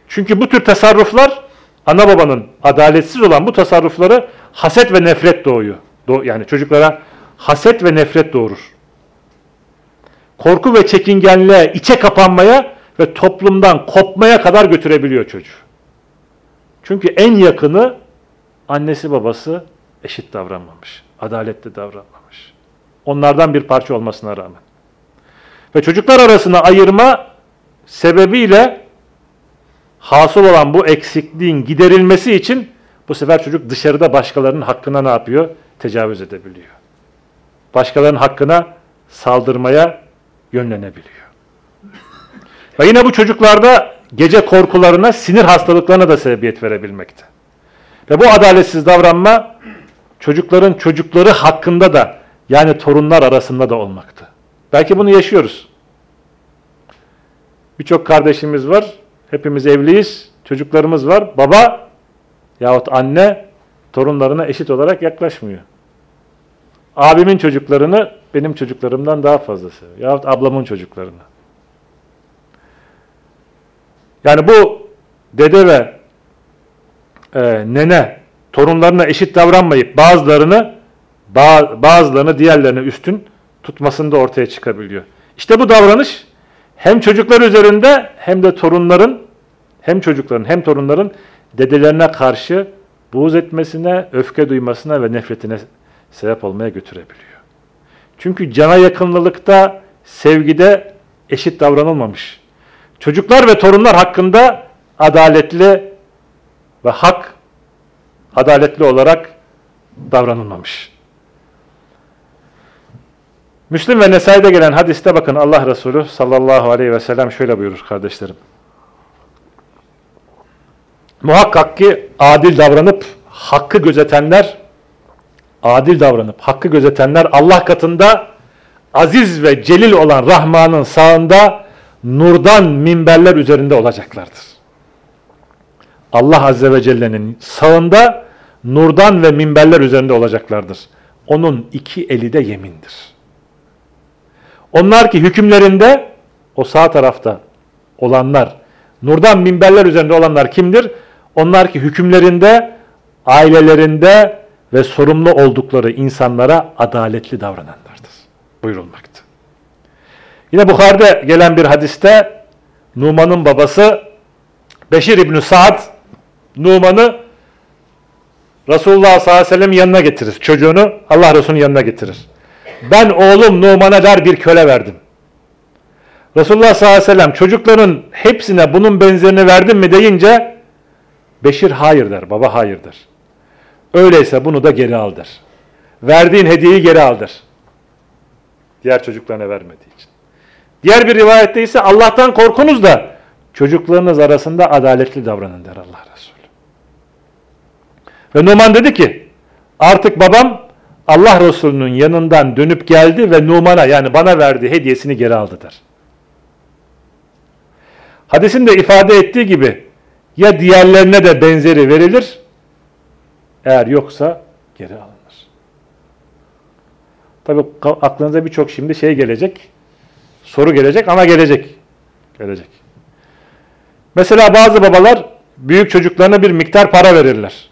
Çünkü bu tür tasarruflar ana babanın adaletsiz olan bu tasarrufları haset ve nefret doğuyor. Yani çocuklara haset ve nefret doğurur. Korku ve çekingenliğe, içe kapanmaya ve toplumdan kopmaya kadar götürebiliyor çocuğu. Çünkü en yakını annesi babası eşit davranmamış, adaletli davranmamış. Onlardan bir parça olmasına rağmen. Ve çocuklar arasında ayırma sebebiyle hasıl olan bu eksikliğin giderilmesi için bu sefer çocuk dışarıda başkalarının hakkına ne yapıyor? Tecavüz edebiliyor. Başkalarının hakkına saldırmaya yönlenebiliyor. Ve yine bu çocuklarda gece korkularına, sinir hastalıklarına da sebebiyet verebilmekte. Ve bu adaletsiz davranma çocukların çocukları hakkında da yani torunlar arasında da olmakta. Belki bunu yaşıyoruz. Birçok kardeşimiz var. Hepimiz evliyiz. Çocuklarımız var. Baba yahut anne torunlarına eşit olarak yaklaşmıyor. Abimin çocuklarını benim çocuklarımdan daha fazla seviyor. Yahut ablamın çocuklarını. Yani bu dede ve e, nene torunlarına eşit davranmayıp bazılarını bazılarını diğerlerine üstün tutmasında ortaya çıkabiliyor. İşte bu davranış hem çocuklar üzerinde hem de torunların hem çocukların hem torunların dedelerine karşı buğz etmesine, öfke duymasına ve nefretine sebep olmaya götürebiliyor. Çünkü cana yakınlılıkta, sevgide eşit davranılmamış. Çocuklar ve torunlar hakkında adaletli ve hak adaletli olarak davranılmamış. Müslim ve Nesai'de gelen hadiste bakın Allah Resulü sallallahu aleyhi ve sellem şöyle buyurur kardeşlerim. Muhakkak ki adil davranıp hakkı gözetenler adil davranıp hakkı gözetenler Allah katında aziz ve celil olan Rahman'ın sağında nurdan minberler üzerinde olacaklardır. Allah Azze ve Celle'nin sağında nurdan ve minberler üzerinde olacaklardır. Onun iki eli de yemindir. Onlar ki hükümlerinde o sağ tarafta olanlar, nurdan minberler üzerinde olanlar kimdir? Onlar ki hükümlerinde, ailelerinde ve sorumlu oldukları insanlara adaletli davrananlardır. Buyurulmaktı. Yine Bukhari'de gelen bir hadiste Numan'ın babası Beşir İbni Sa'd Numan'ı Resulullah sallallahu aleyhi ve sellem yanına getirir. Çocuğunu Allah Resulü'nün yanına getirir. Ben oğlum Numan'a der bir köle verdim. Resulullah sallallahu aleyhi ve sellem çocukların hepsine bunun benzerini verdin mi deyince Beşir hayır der. Baba hayır der. Öyleyse bunu da geri al der. Verdiğin hediyeyi geri al der. Diğer çocuklarına vermediği için. Diğer bir rivayette ise Allah'tan korkunuz da çocuklarınız arasında adaletli davranın der Allah Resulü. Ve Numan dedi ki artık babam Allah Resulü'nün yanından dönüp geldi ve Numan'a yani bana verdiği hediyesini geri aldı der. Hadisin de ifade ettiği gibi ya diğerlerine de benzeri verilir eğer yoksa geri alınır. Tabi aklınıza birçok şimdi şey gelecek soru gelecek ama gelecek. Gelecek. Mesela bazı babalar büyük çocuklarına bir miktar para verirler.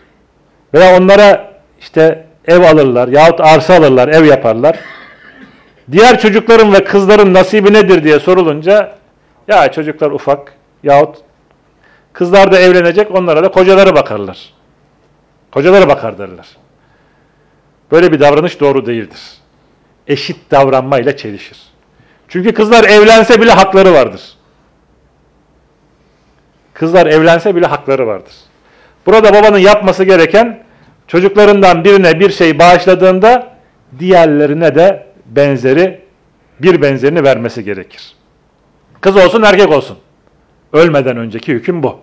Veya onlara işte ev alırlar yahut arsa alırlar, ev yaparlar. Diğer çocukların ve kızların nasibi nedir diye sorulunca ya çocuklar ufak yahut kızlar da evlenecek onlara da kocaları bakarlar. Kocaları bakar derler. Böyle bir davranış doğru değildir. Eşit davranmayla çelişir. Çünkü kızlar evlense bile hakları vardır. Kızlar evlense bile hakları vardır. Burada babanın yapması gereken çocuklarından birine bir şey bağışladığında diğerlerine de benzeri bir benzerini vermesi gerekir. Kız olsun erkek olsun. Ölmeden önceki hüküm bu.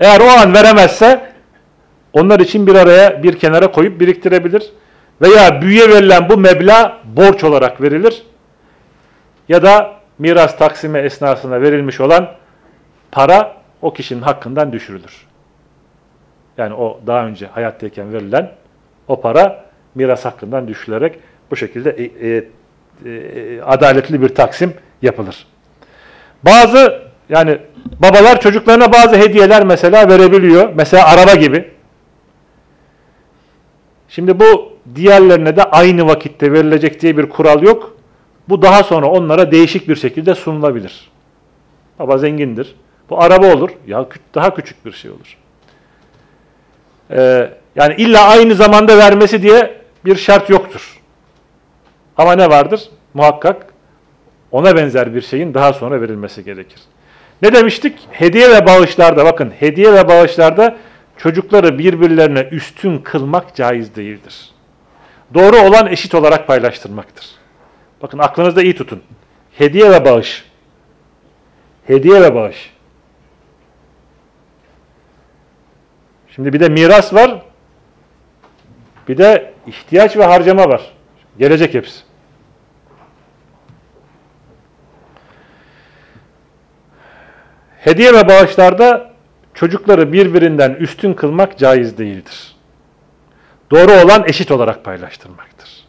Eğer o an veremezse onlar için bir araya bir kenara koyup biriktirebilir. Veya büyüye verilen bu meblağ borç olarak verilir. Ya da miras taksimi esnasında verilmiş olan para o kişinin hakkından düşürülür. Yani o daha önce hayattayken verilen o para miras hakkından düşülerek bu şekilde e, e, e, adaletli bir taksim yapılır. Bazı yani babalar çocuklarına bazı hediyeler mesela verebiliyor. Mesela araba gibi. Şimdi bu diğerlerine de aynı vakitte verilecek diye bir kural yok. Bu daha sonra onlara değişik bir şekilde sunulabilir. Baba zengindir. Bu araba olur. Ya daha küçük bir şey olur. Ee, yani illa aynı zamanda vermesi diye bir şart yoktur. Ama ne vardır? Muhakkak ona benzer bir şeyin daha sonra verilmesi gerekir. Ne demiştik? Hediye ve bağışlarda bakın hediye ve bağışlarda çocukları birbirlerine üstün kılmak caiz değildir. Doğru olan eşit olarak paylaştırmaktır. Bakın aklınızda iyi tutun. Hediye ve bağış. Hediye ve bağış. Şimdi bir de miras var. Bir de ihtiyaç ve harcama var. Gelecek hepsi. Hediye ve bağışlarda çocukları birbirinden üstün kılmak caiz değildir. Doğru olan eşit olarak paylaştırmaktır.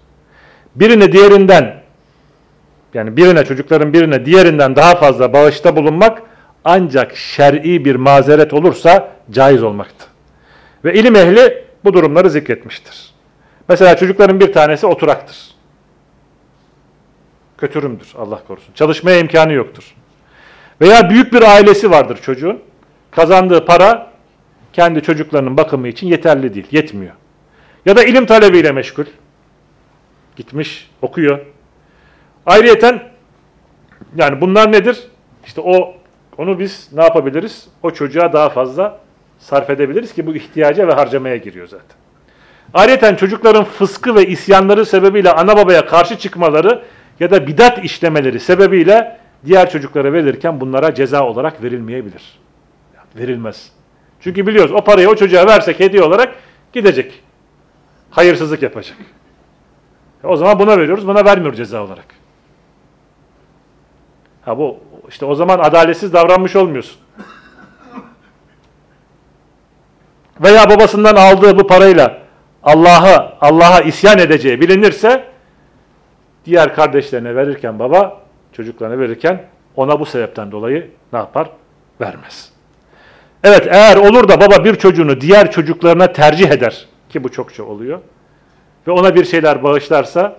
Birini diğerinden yani birine çocukların birine diğerinden daha fazla bağışta bulunmak ancak şer'i bir mazeret olursa caiz olmaktır. Ve ilim ehli bu durumları zikretmiştir. Mesela çocukların bir tanesi oturaktır. Kötürümdür Allah korusun. Çalışmaya imkanı yoktur. Veya büyük bir ailesi vardır çocuğun. Kazandığı para kendi çocuklarının bakımı için yeterli değil, yetmiyor. Ya da ilim talebiyle meşgul. Gitmiş, okuyor. Ayrıyeten yani bunlar nedir? İşte o onu biz ne yapabiliriz? O çocuğa daha fazla sarf edebiliriz ki bu ihtiyaca ve harcamaya giriyor zaten. Ayrıca çocukların fıskı ve isyanları sebebiyle ana babaya karşı çıkmaları ya da bidat işlemeleri sebebiyle diğer çocuklara verilirken bunlara ceza olarak verilmeyebilir. Verilmez. Çünkü biliyoruz o parayı o çocuğa versek hediye olarak gidecek. Hayırsızlık yapacak. E o zaman buna veriyoruz, buna vermiyor ceza olarak. Ha bu işte o zaman adaletsiz davranmış olmuyorsun. Veya babasından aldığı bu parayla Allah'a Allah'a isyan edeceği bilinirse Diğer kardeşlerine verirken baba, çocuklarına verirken ona bu sebepten dolayı ne yapar? Vermez. Evet eğer olur da baba bir çocuğunu diğer çocuklarına tercih eder ki bu çokça oluyor ve ona bir şeyler bağışlarsa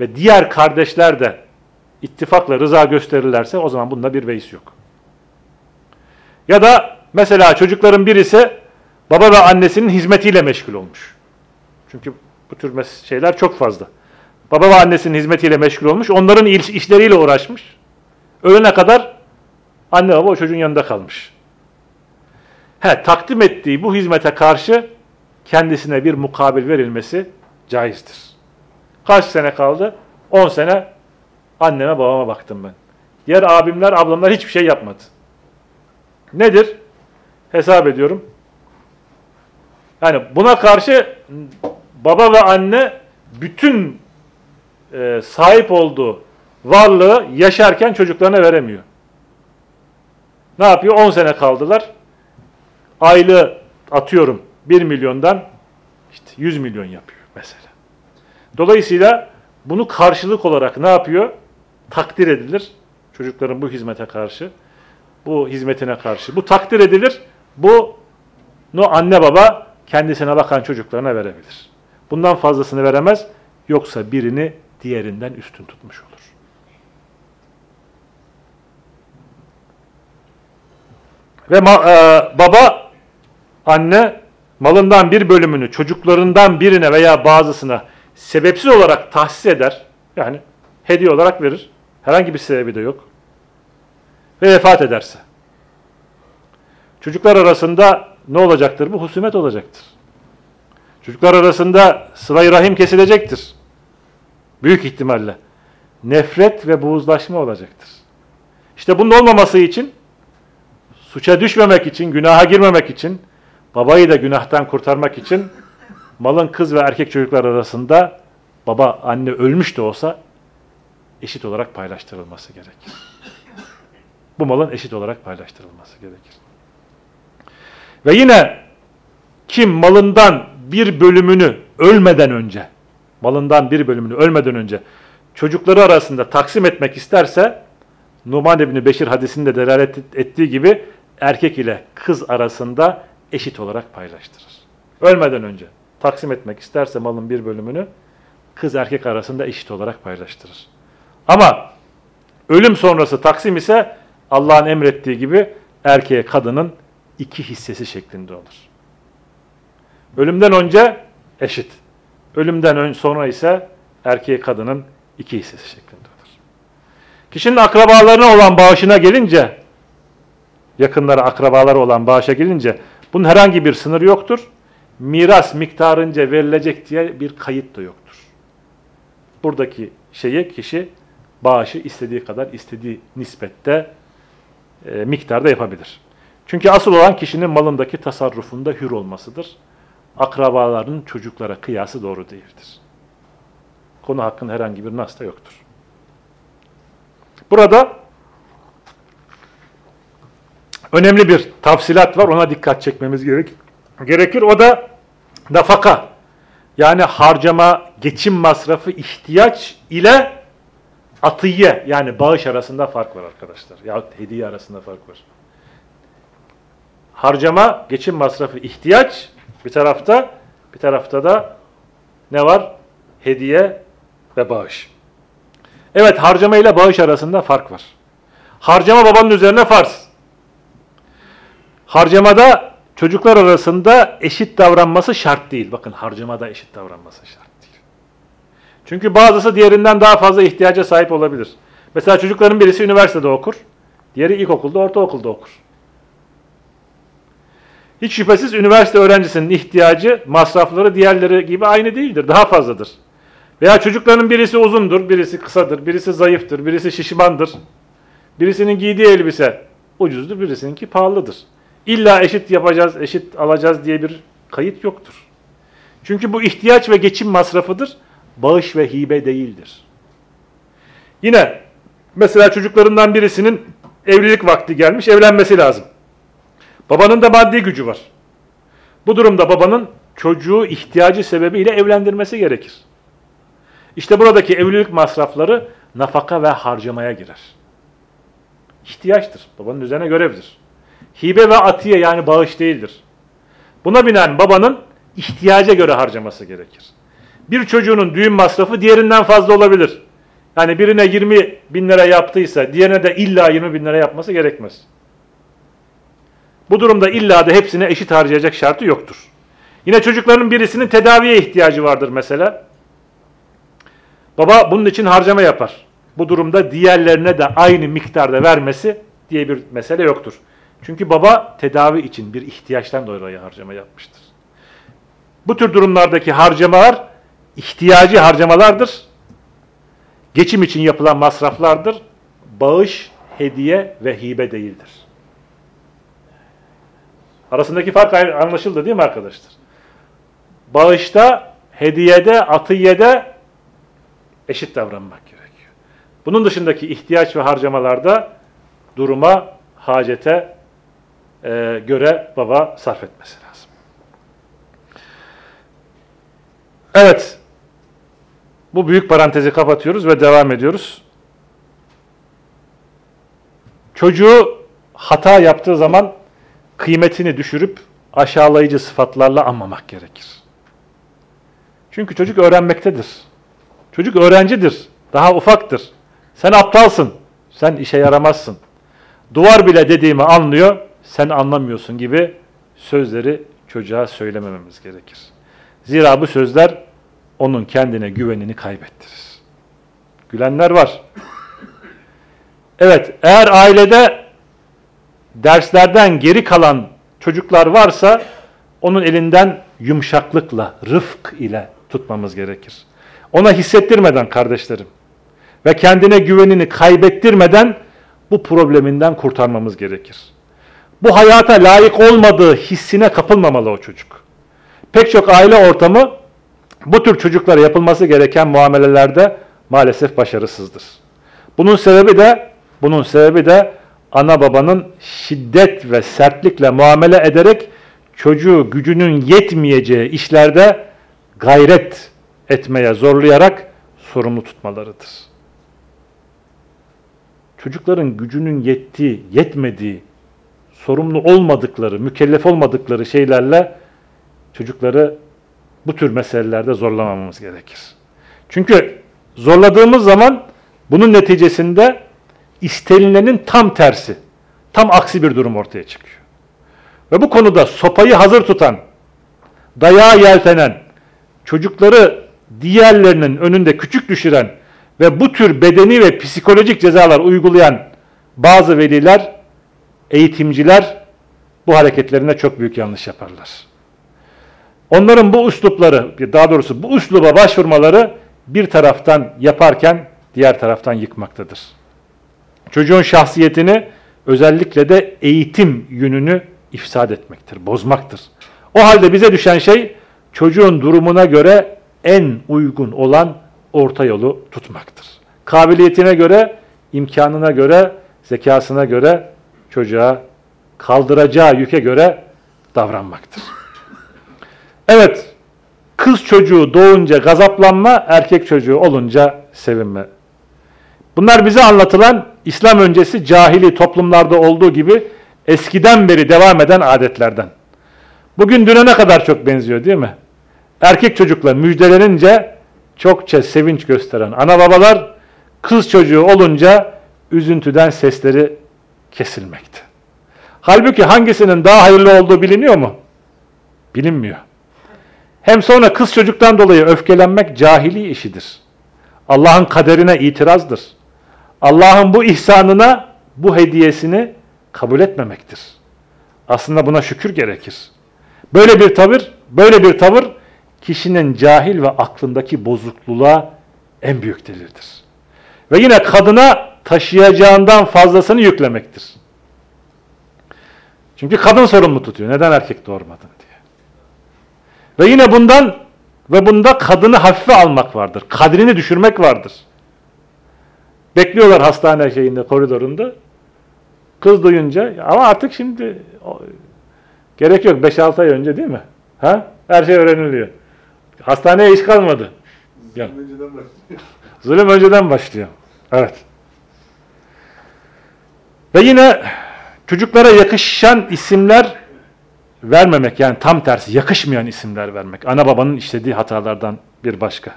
ve diğer kardeşler de ittifakla rıza gösterirlerse o zaman bunda bir veis yok. Ya da mesela çocukların birisi baba ve annesinin hizmetiyle meşgul olmuş. Çünkü bu tür şeyler çok fazla. Baba ve annesinin hizmetiyle meşgul olmuş. Onların işleriyle uğraşmış. Ölene kadar anne baba o çocuğun yanında kalmış. He, takdim ettiği bu hizmete karşı kendisine bir mukabil verilmesi caizdir. Kaç sene kaldı? 10 sene anneme babama baktım ben. Diğer abimler, ablamlar hiçbir şey yapmadı. Nedir? Hesap ediyorum. Yani buna karşı baba ve anne bütün e, sahip olduğu varlığı yaşarken çocuklarına veremiyor. Ne yapıyor? 10 sene kaldılar. Aylığı atıyorum 1 milyondan işte 100 milyon yapıyor mesela. Dolayısıyla bunu karşılık olarak ne yapıyor? Takdir edilir. Çocukların bu hizmete karşı, bu hizmetine karşı. Bu takdir edilir. Bu no anne baba kendisine bakan çocuklarına verebilir. Bundan fazlasını veremez. Yoksa birini diğerinden üstün tutmuş olur. Ve e, baba, anne malından bir bölümünü çocuklarından birine veya bazısına sebepsiz olarak tahsis eder. Yani hediye olarak verir. Herhangi bir sebebi de yok. Ve vefat ederse. Çocuklar arasında ne olacaktır? Bu husumet olacaktır. Çocuklar arasında sıla rahim kesilecektir. Büyük ihtimalle. Nefret ve buğuzlaşma olacaktır. İşte bunun olmaması için, suça düşmemek için, günaha girmemek için, babayı da günahtan kurtarmak için malın kız ve erkek çocuklar arasında baba, anne ölmüş de olsa eşit olarak paylaştırılması gerekir. Bu malın eşit olarak paylaştırılması gerekir. Ve yine kim malından bir bölümünü ölmeden önce, malından bir bölümünü ölmeden önce çocukları arasında taksim etmek isterse, Numan İbni Beşir hadisinde delalet ettiği gibi erkek ile kız arasında eşit olarak paylaştırır. Ölmeden önce taksim etmek isterse malın bir bölümünü kız erkek arasında eşit olarak paylaştırır. Ama ölüm sonrası taksim ise Allah'ın emrettiği gibi erkeğe kadının iki hissesi şeklinde olur. Ölümden önce eşit. Ölümden sonra ise erkeğe kadının iki hissesi şeklinde olur. Kişinin akrabalarına olan bağışına gelince, yakınları akrabaları olan bağışa gelince bunun herhangi bir sınır yoktur. Miras miktarınca verilecek diye bir kayıt da yoktur. Buradaki şeyi kişi bağışı istediği kadar, istediği nispette, e, miktarda yapabilir. Çünkü asıl olan kişinin malındaki tasarrufunda hür olmasıdır. Akrabalarının çocuklara kıyası doğru değildir. Konu hakkında herhangi bir nas da yoktur. Burada önemli bir tafsilat var. Ona dikkat çekmemiz gerek gerekir. O da nafaka. Yani harcama, geçim masrafı, ihtiyaç ile atiye yani bağış arasında fark var arkadaşlar. Ya hediye arasında fark var. Harcama, geçim masrafı, ihtiyaç bir tarafta, bir tarafta da ne var? Hediye ve bağış. Evet harcama ile bağış arasında fark var. Harcama babanın üzerine farz. Harcamada çocuklar arasında eşit davranması şart değil. Bakın harcamada eşit davranması şart. Çünkü bazısı diğerinden daha fazla ihtiyaca sahip olabilir. Mesela çocukların birisi üniversitede okur, diğeri ilkokulda, ortaokulda okur. Hiç şüphesiz üniversite öğrencisinin ihtiyacı, masrafları diğerleri gibi aynı değildir, daha fazladır. Veya çocukların birisi uzundur, birisi kısadır, birisi zayıftır, birisi şişmandır. Birisinin giydiği elbise ucuzdur, birisininki pahalıdır. İlla eşit yapacağız, eşit alacağız diye bir kayıt yoktur. Çünkü bu ihtiyaç ve geçim masrafıdır, bağış ve hibe değildir. Yine mesela çocuklarından birisinin evlilik vakti gelmiş, evlenmesi lazım. Babanın da maddi gücü var. Bu durumda babanın çocuğu ihtiyacı sebebiyle evlendirmesi gerekir. İşte buradaki evlilik masrafları nafaka ve harcamaya girer. İhtiyaçtır. Babanın üzerine görevdir. Hibe ve atiye yani bağış değildir. Buna binaen babanın ihtiyaca göre harcaması gerekir. Bir çocuğunun düğün masrafı diğerinden fazla olabilir. Yani birine 20 bin lira yaptıysa diğerine de illa 20 bin lira yapması gerekmez. Bu durumda illa da hepsine eşit harcayacak şartı yoktur. Yine çocukların birisinin tedaviye ihtiyacı vardır mesela. Baba bunun için harcama yapar. Bu durumda diğerlerine de aynı miktarda vermesi diye bir mesele yoktur. Çünkü baba tedavi için bir ihtiyaçtan dolayı harcama yapmıştır. Bu tür durumlardaki harcamalar ihtiyacı harcamalardır. Geçim için yapılan masraflardır. Bağış, hediye ve hibe değildir. Arasındaki fark anlaşıldı değil mi arkadaşlar? Bağışta, hediyede, atiyede eşit davranmak gerekiyor. Bunun dışındaki ihtiyaç ve harcamalarda duruma, hacete e, göre baba sarf etmesi lazım. Evet. Bu büyük parantezi kapatıyoruz ve devam ediyoruz. Çocuğu hata yaptığı zaman kıymetini düşürüp aşağılayıcı sıfatlarla anmamak gerekir. Çünkü çocuk öğrenmektedir. Çocuk öğrencidir. Daha ufaktır. Sen aptalsın. Sen işe yaramazsın. Duvar bile dediğimi anlıyor. Sen anlamıyorsun gibi sözleri çocuğa söylemememiz gerekir. Zira bu sözler onun kendine güvenini kaybettirir. Gülenler var. Evet, eğer ailede derslerden geri kalan çocuklar varsa onun elinden yumuşaklıkla, rıfk ile tutmamız gerekir. Ona hissettirmeden kardeşlerim ve kendine güvenini kaybettirmeden bu probleminden kurtarmamız gerekir. Bu hayata layık olmadığı hissine kapılmamalı o çocuk. Pek çok aile ortamı bu tür çocuklara yapılması gereken muamelelerde maalesef başarısızdır. Bunun sebebi de bunun sebebi de ana babanın şiddet ve sertlikle muamele ederek çocuğu gücünün yetmeyeceği işlerde gayret etmeye zorlayarak sorumlu tutmalarıdır. Çocukların gücünün yettiği, yetmediği, sorumlu olmadıkları, mükellef olmadıkları şeylerle çocukları bu tür meselelerde zorlamamamız gerekir. Çünkü zorladığımız zaman bunun neticesinde istenilenin tam tersi, tam aksi bir durum ortaya çıkıyor. Ve bu konuda sopayı hazır tutan, dayağı yeltenen, çocukları diğerlerinin önünde küçük düşüren ve bu tür bedeni ve psikolojik cezalar uygulayan bazı veliler, eğitimciler bu hareketlerine çok büyük yanlış yaparlar. Onların bu üslupları, daha doğrusu bu üsluba başvurmaları bir taraftan yaparken diğer taraftan yıkmaktadır. Çocuğun şahsiyetini özellikle de eğitim yönünü ifsad etmektir, bozmaktır. O halde bize düşen şey çocuğun durumuna göre en uygun olan orta yolu tutmaktır. Kabiliyetine göre, imkanına göre, zekasına göre çocuğa kaldıracağı yüke göre davranmaktır. Evet, kız çocuğu doğunca gazaplanma, erkek çocuğu olunca sevinme. Bunlar bize anlatılan İslam öncesi cahili toplumlarda olduğu gibi eskiden beri devam eden adetlerden. Bugün düne ne kadar çok benziyor değil mi? Erkek çocukla müjdelenince çokça sevinç gösteren ana babalar kız çocuğu olunca üzüntüden sesleri kesilmekte. Halbuki hangisinin daha hayırlı olduğu biliniyor mu? Bilinmiyor. Hem sonra kız çocuktan dolayı öfkelenmek cahili işidir. Allah'ın kaderine itirazdır. Allah'ın bu ihsanına, bu hediyesini kabul etmemektir. Aslında buna şükür gerekir. Böyle bir tavır, böyle bir tavır kişinin cahil ve aklındaki bozukluğa en büyük delildir. Ve yine kadına taşıyacağından fazlasını yüklemektir. Çünkü kadın sorumlu tutuyor. Neden erkek doğurmadın. Ve yine bundan ve bunda kadını hafife almak vardır. Kadrini düşürmek vardır. Bekliyorlar hastane şeyinde, koridorunda. Kız duyunca ama artık şimdi o, gerek yok 5-6 ay önce değil mi? Ha? Her şey öğreniliyor. Hastaneye iş kalmadı. Gel. Önceden başlıyor. Zulüm önceden başlıyor. Evet. Ve yine çocuklara yakışan isimler vermemek yani tam tersi yakışmayan isimler vermek. Ana babanın işlediği hatalardan bir başka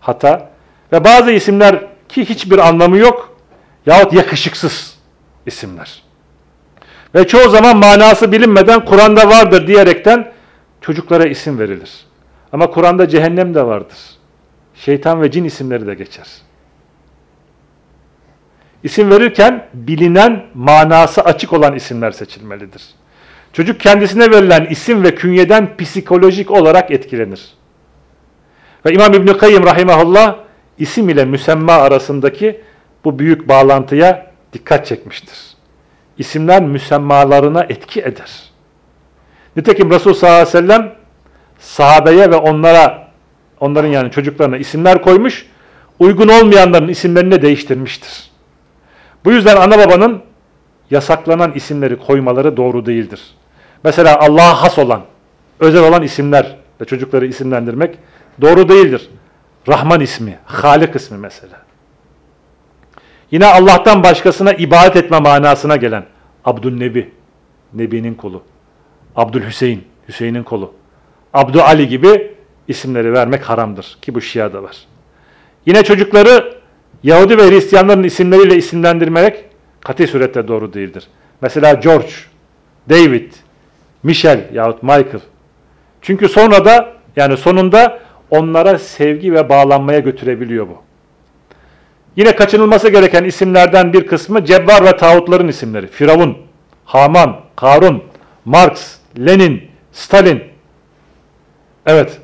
hata. Ve bazı isimler ki hiçbir anlamı yok yahut yakışıksız isimler. Ve çoğu zaman manası bilinmeden Kur'an'da vardır diyerekten çocuklara isim verilir. Ama Kur'an'da cehennem de vardır. Şeytan ve cin isimleri de geçer. İsim verirken bilinen, manası açık olan isimler seçilmelidir. Çocuk kendisine verilen isim ve künyeden psikolojik olarak etkilenir. Ve İmam İbn-i Kayyım Rahimahullah isim ile müsemma arasındaki bu büyük bağlantıya dikkat çekmiştir. İsimler müsemmalarına etki eder. Nitekim Resul sallallahu aleyhi ve sellem sahabeye ve onlara onların yani çocuklarına isimler koymuş, uygun olmayanların isimlerini de değiştirmiştir. Bu yüzden ana babanın yasaklanan isimleri koymaları doğru değildir. Mesela Allah'a has olan, özel olan isimler ve çocukları isimlendirmek doğru değildir. Rahman ismi, Halik ismi mesela. Yine Allah'tan başkasına ibadet etme manasına gelen Abdülnebi, Nebi'nin kulu. Abdülhüseyin, Hüseyin'in kolu. Abdü Ali gibi isimleri vermek haramdır ki bu Şia'da var. Yine çocukları Yahudi ve Hristiyanların isimleriyle isimlendirmek kati surette doğru değildir. Mesela George, David, Michel yahut Michael. Çünkü sonra da yani sonunda onlara sevgi ve bağlanmaya götürebiliyor bu. Yine kaçınılması gereken isimlerden bir kısmı cebbar ve tağutların isimleri. Firavun, Haman, Karun, Marx, Lenin, Stalin. Evet.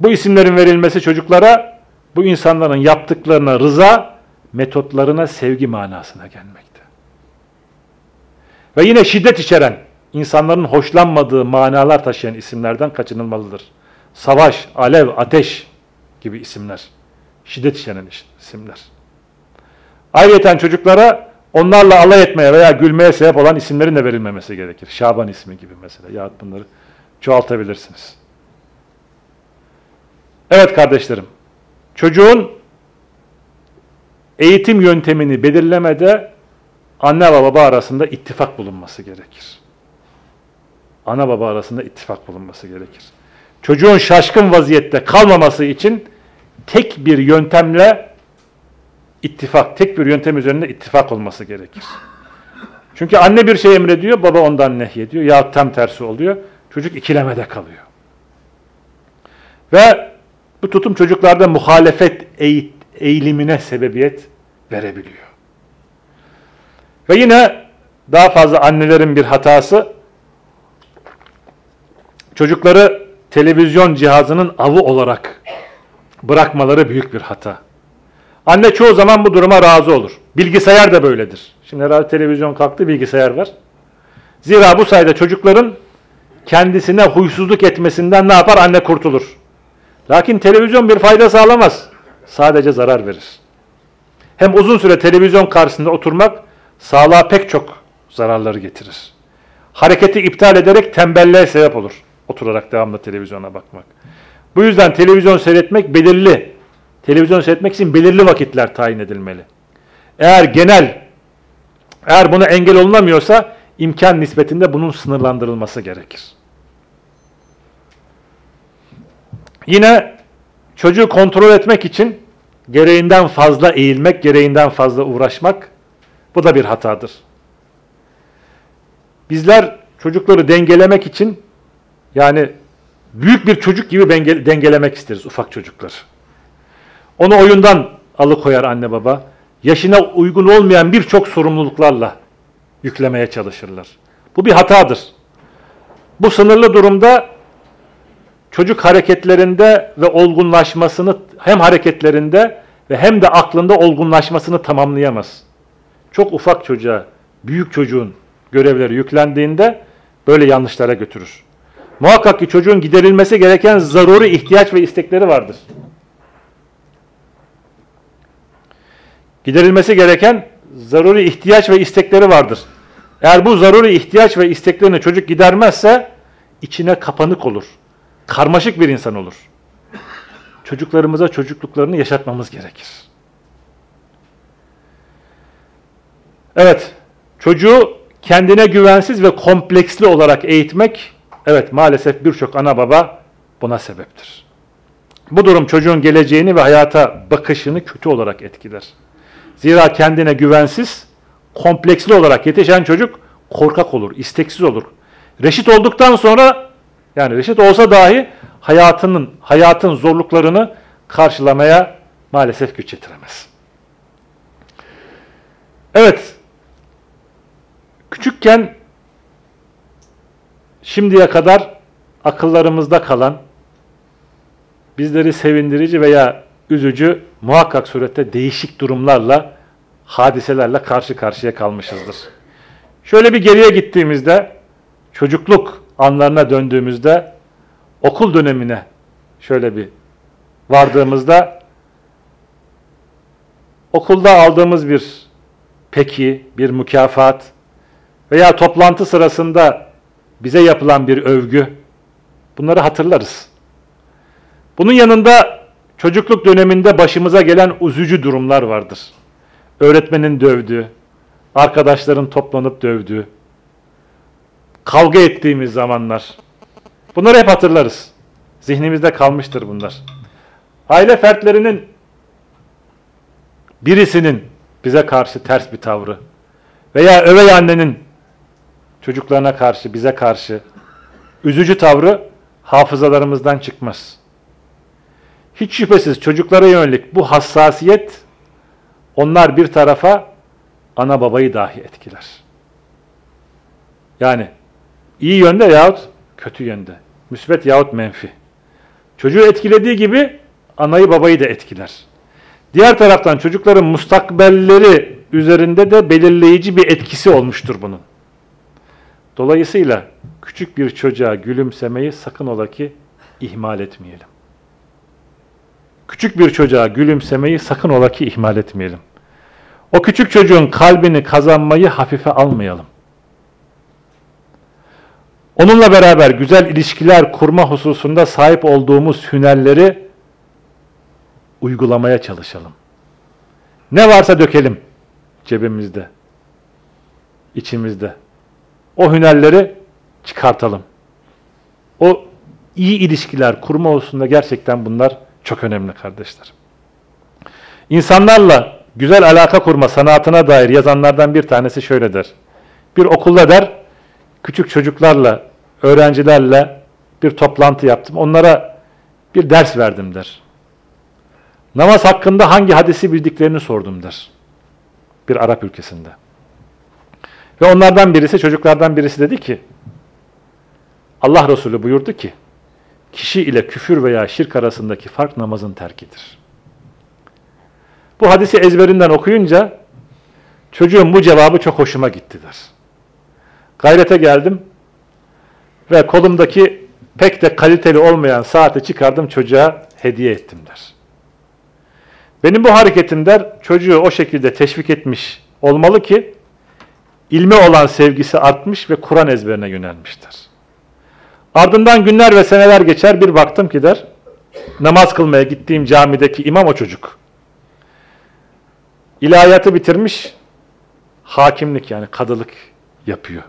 Bu isimlerin verilmesi çocuklara bu insanların yaptıklarına rıza, metotlarına sevgi manasına gelmekte. Ve yine şiddet içeren, insanların hoşlanmadığı manalar taşıyan isimlerden kaçınılmalıdır. Savaş, alev, ateş gibi isimler. Şiddet içeren isimler. Ayrıca çocuklara onlarla alay etmeye veya gülmeye sebep olan isimlerin de verilmemesi gerekir. Şaban ismi gibi mesela. Yahut bunları çoğaltabilirsiniz. Evet kardeşlerim. Çocuğun eğitim yöntemini belirlemede anne ve baba arasında ittifak bulunması gerekir. Ana baba arasında ittifak bulunması gerekir. Çocuğun şaşkın vaziyette kalmaması için tek bir yöntemle ittifak, tek bir yöntem üzerinde ittifak olması gerekir. Çünkü anne bir şey emrediyor, baba ondan nehyediyor ya tam tersi oluyor. Çocuk ikilemede kalıyor. Ve bu tutum çocuklarda muhalefet eğilimine sebebiyet verebiliyor. Ve yine daha fazla annelerin bir hatası çocukları televizyon cihazının avı olarak bırakmaları büyük bir hata. Anne çoğu zaman bu duruma razı olur. Bilgisayar da böyledir. Şimdi herhalde televizyon kalktı bilgisayar var. Zira bu sayede çocukların kendisine huysuzluk etmesinden ne yapar? Anne kurtulur. Lakin televizyon bir fayda sağlamaz. Sadece zarar verir. Hem uzun süre televizyon karşısında oturmak sağlığa pek çok zararları getirir. Hareketi iptal ederek tembelliğe sebep olur. Oturarak devamlı televizyona bakmak. Bu yüzden televizyon seyretmek belirli. Televizyon seyretmek için belirli vakitler tayin edilmeli. Eğer genel, eğer buna engel olunamıyorsa imkan nispetinde bunun sınırlandırılması gerekir. Yine çocuğu kontrol etmek için gereğinden fazla eğilmek, gereğinden fazla uğraşmak bu da bir hatadır. Bizler çocukları dengelemek için yani büyük bir çocuk gibi dengelemek isteriz ufak çocukları. Onu oyundan alıkoyar anne baba. Yaşına uygun olmayan birçok sorumluluklarla yüklemeye çalışırlar. Bu bir hatadır. Bu sınırlı durumda çocuk hareketlerinde ve olgunlaşmasını hem hareketlerinde ve hem de aklında olgunlaşmasını tamamlayamaz. Çok ufak çocuğa, büyük çocuğun görevleri yüklendiğinde böyle yanlışlara götürür. Muhakkak ki çocuğun giderilmesi gereken zaruri ihtiyaç ve istekleri vardır. Giderilmesi gereken zaruri ihtiyaç ve istekleri vardır. Eğer bu zaruri ihtiyaç ve isteklerini çocuk gidermezse içine kapanık olur. Karmaşık bir insan olur. çocuklarımıza çocukluklarını yaşatmamız gerekir. Evet, çocuğu kendine güvensiz ve kompleksli olarak eğitmek, evet maalesef birçok ana baba buna sebeptir. Bu durum çocuğun geleceğini ve hayata bakışını kötü olarak etkiler. Zira kendine güvensiz, kompleksli olarak yetişen çocuk korkak olur, isteksiz olur. Reşit olduktan sonra yani reşit olsa dahi hayatının hayatın zorluklarını karşılamaya maalesef güç yetiremez. Evet. Küçükken şimdiye kadar akıllarımızda kalan bizleri sevindirici veya üzücü muhakkak surette değişik durumlarla, hadiselerle karşı karşıya kalmışızdır. Şöyle bir geriye gittiğimizde, çocukluk anlarına döndüğümüzde, okul dönemine şöyle bir vardığımızda, okulda aldığımız bir peki, bir mükafat veya toplantı sırasında bize yapılan bir övgü, bunları hatırlarız. Bunun yanında çocukluk döneminde başımıza gelen üzücü durumlar vardır. Öğretmenin dövdüğü, arkadaşların toplanıp dövdüğü, kavga ettiğimiz zamanlar. Bunları hep hatırlarız. Zihnimizde kalmıştır bunlar. Aile fertlerinin birisinin bize karşı ters bir tavrı veya övey annenin çocuklarına karşı, bize karşı üzücü tavrı hafızalarımızdan çıkmaz. Hiç şüphesiz çocuklara yönelik bu hassasiyet onlar bir tarafa ana babayı dahi etkiler. Yani iyi yönde yahut kötü yönde. Müsbet yahut menfi. Çocuğu etkilediği gibi anayı babayı da etkiler. Diğer taraftan çocukların mustakbelleri üzerinde de belirleyici bir etkisi olmuştur bunun. Dolayısıyla küçük bir çocuğa gülümsemeyi sakın ola ki ihmal etmeyelim. Küçük bir çocuğa gülümsemeyi sakın ola ki ihmal etmeyelim. O küçük çocuğun kalbini kazanmayı hafife almayalım. Onunla beraber güzel ilişkiler kurma hususunda sahip olduğumuz hünerleri uygulamaya çalışalım. Ne varsa dökelim cebimizde, içimizde. O hünerleri çıkartalım. O iyi ilişkiler kurma hususunda gerçekten bunlar çok önemli kardeşler. İnsanlarla güzel alaka kurma sanatına dair yazanlardan bir tanesi şöyle der. Bir okulda der, küçük çocuklarla, öğrencilerle bir toplantı yaptım. Onlara bir ders verdim der. Namaz hakkında hangi hadisi bildiklerini sordum der. Bir Arap ülkesinde. Ve onlardan birisi, çocuklardan birisi dedi ki, Allah Resulü buyurdu ki, kişi ile küfür veya şirk arasındaki fark namazın terkidir. Bu hadisi ezberinden okuyunca çocuğun bu cevabı çok hoşuma gitti der. Gayrete geldim ve kolumdaki pek de kaliteli olmayan saati çıkardım çocuğa hediye ettim der. Benim bu hareketim der çocuğu o şekilde teşvik etmiş olmalı ki ilme olan sevgisi artmış ve Kur'an ezberine yönelmiştir. Ardından günler ve seneler geçer bir baktım ki der namaz kılmaya gittiğim camideki imam o çocuk. İlahiyatı bitirmiş hakimlik yani kadılık yapıyor.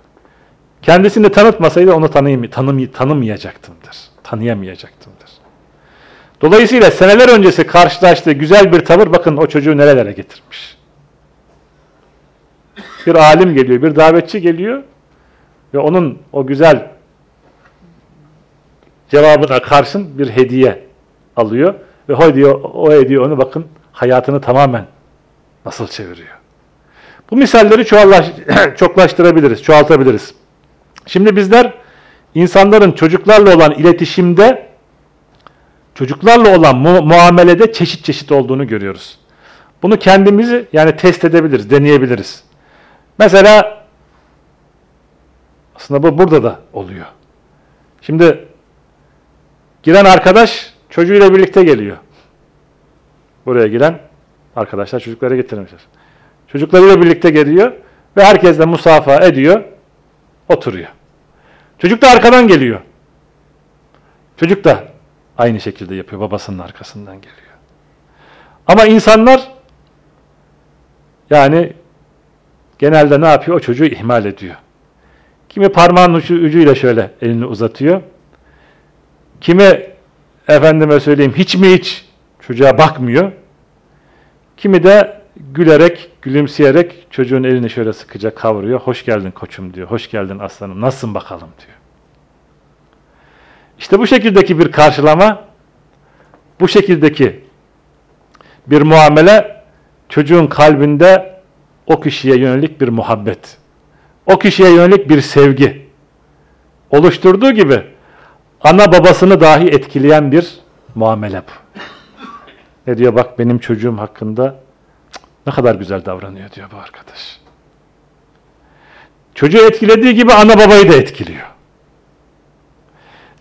Kendisini tanıtmasaydı onu tanıyım, tanım, tanımayacaktımdır. Tanıyamayacaktımdır. Dolayısıyla seneler öncesi karşılaştığı güzel bir tavır bakın o çocuğu nerelere getirmiş. Bir alim geliyor, bir davetçi geliyor ve onun o güzel cevabına karşın bir hediye alıyor ve o hediye, o hediye onu bakın hayatını tamamen nasıl çeviriyor. Bu misalleri çoklaştırabiliriz, çoğaltabiliriz. Şimdi bizler insanların çocuklarla olan iletişimde çocuklarla olan mu muamelede çeşit çeşit olduğunu görüyoruz. Bunu kendimizi yani test edebiliriz, deneyebiliriz. Mesela aslında bu burada da oluyor. Şimdi giren arkadaş çocuğuyla birlikte geliyor. Buraya giren arkadaşlar çocukları getirmişler. Çocuklarıyla birlikte geliyor ve herkesle musafa ediyor, oturuyor. Çocuk da arkadan geliyor. Çocuk da aynı şekilde yapıyor. Babasının arkasından geliyor. Ama insanlar yani genelde ne yapıyor? O çocuğu ihmal ediyor. Kimi parmağın ucu, ucuyla şöyle elini uzatıyor. Kimi efendime söyleyeyim hiç mi hiç çocuğa bakmıyor. Kimi de gülerek, gülümseyerek çocuğun elini şöyle sıkıca kavuruyor. Hoş geldin koçum diyor. Hoş geldin aslanım. Nasılsın bakalım diyor. İşte bu şekildeki bir karşılama, bu şekildeki bir muamele çocuğun kalbinde o kişiye yönelik bir muhabbet, o kişiye yönelik bir sevgi oluşturduğu gibi ana babasını dahi etkileyen bir muamele bu. Ne diyor bak benim çocuğum hakkında ne kadar güzel davranıyor diyor bu arkadaş. Çocuğu etkilediği gibi ana babayı da etkiliyor.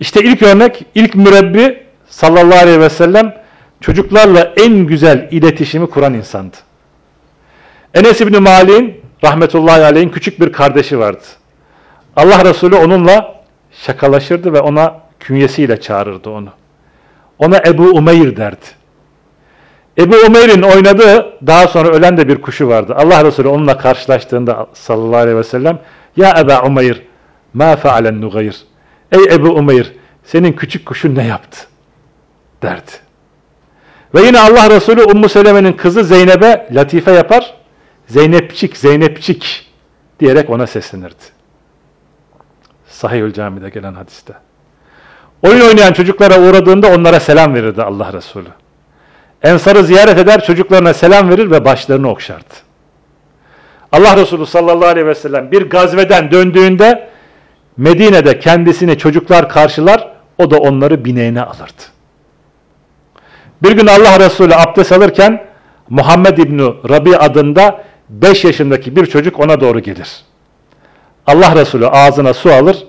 İşte ilk örnek, ilk mürebbi sallallahu aleyhi ve sellem çocuklarla en güzel iletişimi kuran insandı. Enes İbni Malik'in rahmetullahi aleyhin küçük bir kardeşi vardı. Allah Resulü onunla şakalaşırdı ve ona künyesiyle çağırırdı onu. Ona Ebu Umeyr derdi. Ebu Umeyr'in oynadığı daha sonra ölen de bir kuşu vardı. Allah Resulü onunla karşılaştığında sallallahu aleyhi ve sellem Ya Eba Umeyr ma fealen nugayr Ey Ebu Umeyr senin küçük kuşun ne yaptı? derdi. Ve yine Allah Resulü Ummu Seleme'nin kızı Zeynep'e latife yapar. Zeynepçik, Zeynepçik diyerek ona seslenirdi. Sahihül Cami'de gelen hadiste. Oyun oynayan çocuklara uğradığında onlara selam verirdi Allah Resulü. Ensar'ı ziyaret eder, çocuklarına selam verir ve başlarını okşardı. Allah Resulü sallallahu aleyhi ve sellem bir gazveden döndüğünde Medine'de kendisini çocuklar karşılar, o da onları bineğine alırdı. Bir gün Allah Resulü abdest alırken Muhammed İbni Rabi adında 5 yaşındaki bir çocuk ona doğru gelir. Allah Resulü ağzına su alır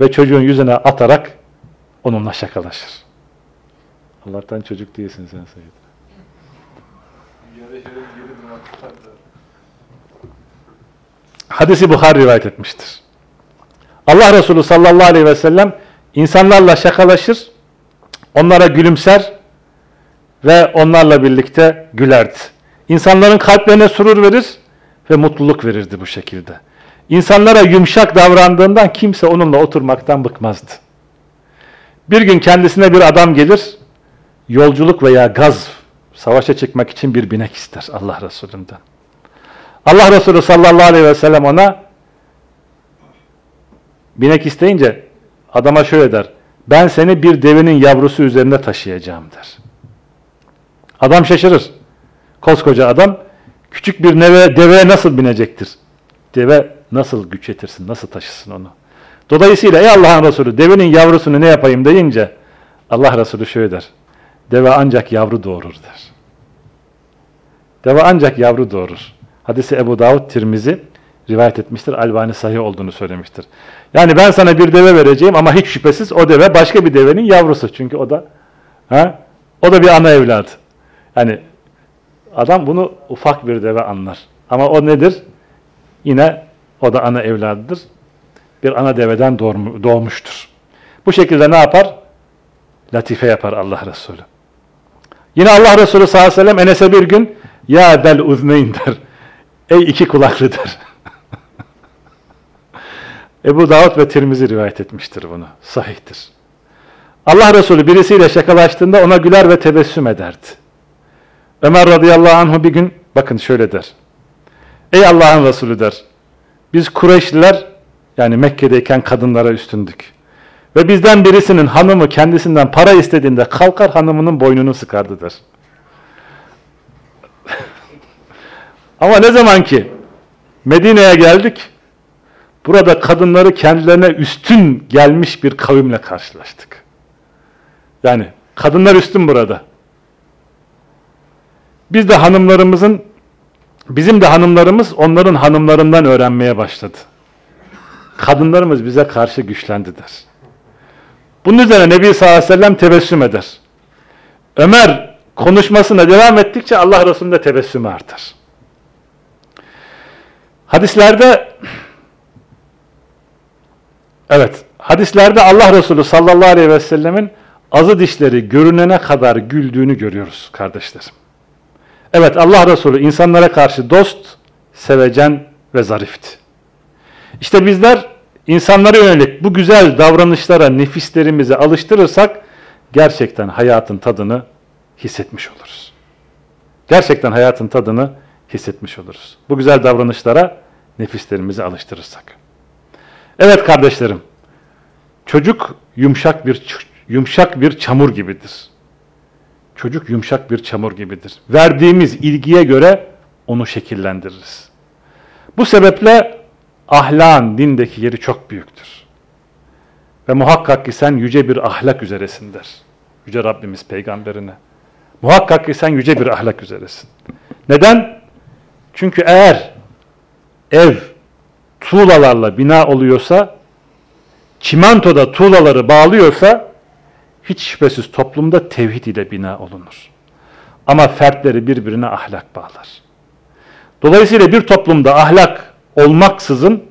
ve çocuğun yüzüne atarak onunla şakalaşır. Allah'tan çocuk değilsin sen Sayyid. Hadisi Bukhari rivayet etmiştir. Allah Resulü sallallahu aleyhi ve sellem insanlarla şakalaşır, onlara gülümser ve onlarla birlikte gülerdi. İnsanların kalplerine surur verir ve mutluluk verirdi bu şekilde. İnsanlara yumuşak davrandığından kimse onunla oturmaktan bıkmazdı. Bir gün kendisine bir adam gelir, yolculuk veya gaz, savaşa çıkmak için bir binek ister Allah Resulü'nden. Allah Resulü sallallahu aleyhi ve sellem ona binek isteyince adama şöyle der. Ben seni bir devenin yavrusu üzerinde taşıyacağım der. Adam şaşırır. Koskoca adam küçük bir neve, deveye nasıl binecektir? Deve nasıl güç yetirsin, nasıl taşısın onu? Dolayısıyla ey Allah'ın Resulü devenin yavrusunu ne yapayım deyince Allah Resulü şöyle der. Deve ancak yavru doğurur der. Deve ancak yavru doğurur. Hadisi Ebu Davud Tirmizi rivayet etmiştir. Albani sahih olduğunu söylemiştir. Yani ben sana bir deve vereceğim ama hiç şüphesiz o deve başka bir devenin yavrusu. Çünkü o da ha, o da bir ana evladı. Yani adam bunu ufak bir deve anlar. Ama o nedir? Yine o da ana evladıdır. Bir ana deveden doğmuştur. Bu şekilde ne yapar? Latife yapar Allah Resulü. Yine Allah Resulü sallallahu aleyhi ve sellem Enes'e bir gün ya del uzneyn der. Ey iki kulaklı der. Ebu Davud ve Tirmizi rivayet etmiştir bunu. Sahihtir. Allah Resulü birisiyle şakalaştığında ona güler ve tebessüm ederdi. Ömer radıyallahu anhu bir gün bakın şöyle der. Ey Allah'ın Resulü der. Biz Kureyşliler yani Mekke'deyken kadınlara üstündük. Ve bizden birisinin hanımı kendisinden para istediğinde kalkar hanımının boynunu sıkardı der. Ama ne zaman ki Medine'ye geldik, burada kadınları kendilerine üstün gelmiş bir kavimle karşılaştık. Yani kadınlar üstün burada. Biz de hanımlarımızın, bizim de hanımlarımız onların hanımlarından öğrenmeye başladı. Kadınlarımız bize karşı güçlendi der. Bunun üzerine Nebi sallallahu aleyhi ve sellem tebessüm eder. Ömer konuşmasına devam ettikçe Allah Resulü'nde tebessümü artar. Hadislerde evet, hadislerde Allah Resulü sallallahu aleyhi ve sellemin azı dişleri görünene kadar güldüğünü görüyoruz kardeşlerim. Evet Allah Resulü insanlara karşı dost, sevecen ve zarifti. İşte bizler insanlara yönelik bu güzel davranışlara nefislerimizi alıştırırsak gerçekten hayatın tadını hissetmiş oluruz. Gerçekten hayatın tadını hissetmiş oluruz. Bu güzel davranışlara nefislerimizi alıştırırsak. Evet kardeşlerim, çocuk yumuşak bir yumuşak bir çamur gibidir. Çocuk yumuşak bir çamur gibidir. Verdiğimiz ilgiye göre onu şekillendiririz. Bu sebeple ahlakın dindeki yeri çok büyüktür. Ve muhakkak ki sen yüce bir ahlak üzeresin der. Yüce Rabbimiz peygamberine. Muhakkak ki sen yüce bir ahlak üzeresin. Neden? Çünkü eğer ev tuğlalarla bina oluyorsa, çimentoda tuğlaları bağlıyorsa, hiç şüphesiz toplumda tevhid ile bina olunur. Ama fertleri birbirine ahlak bağlar. Dolayısıyla bir toplumda ahlak olmaksızın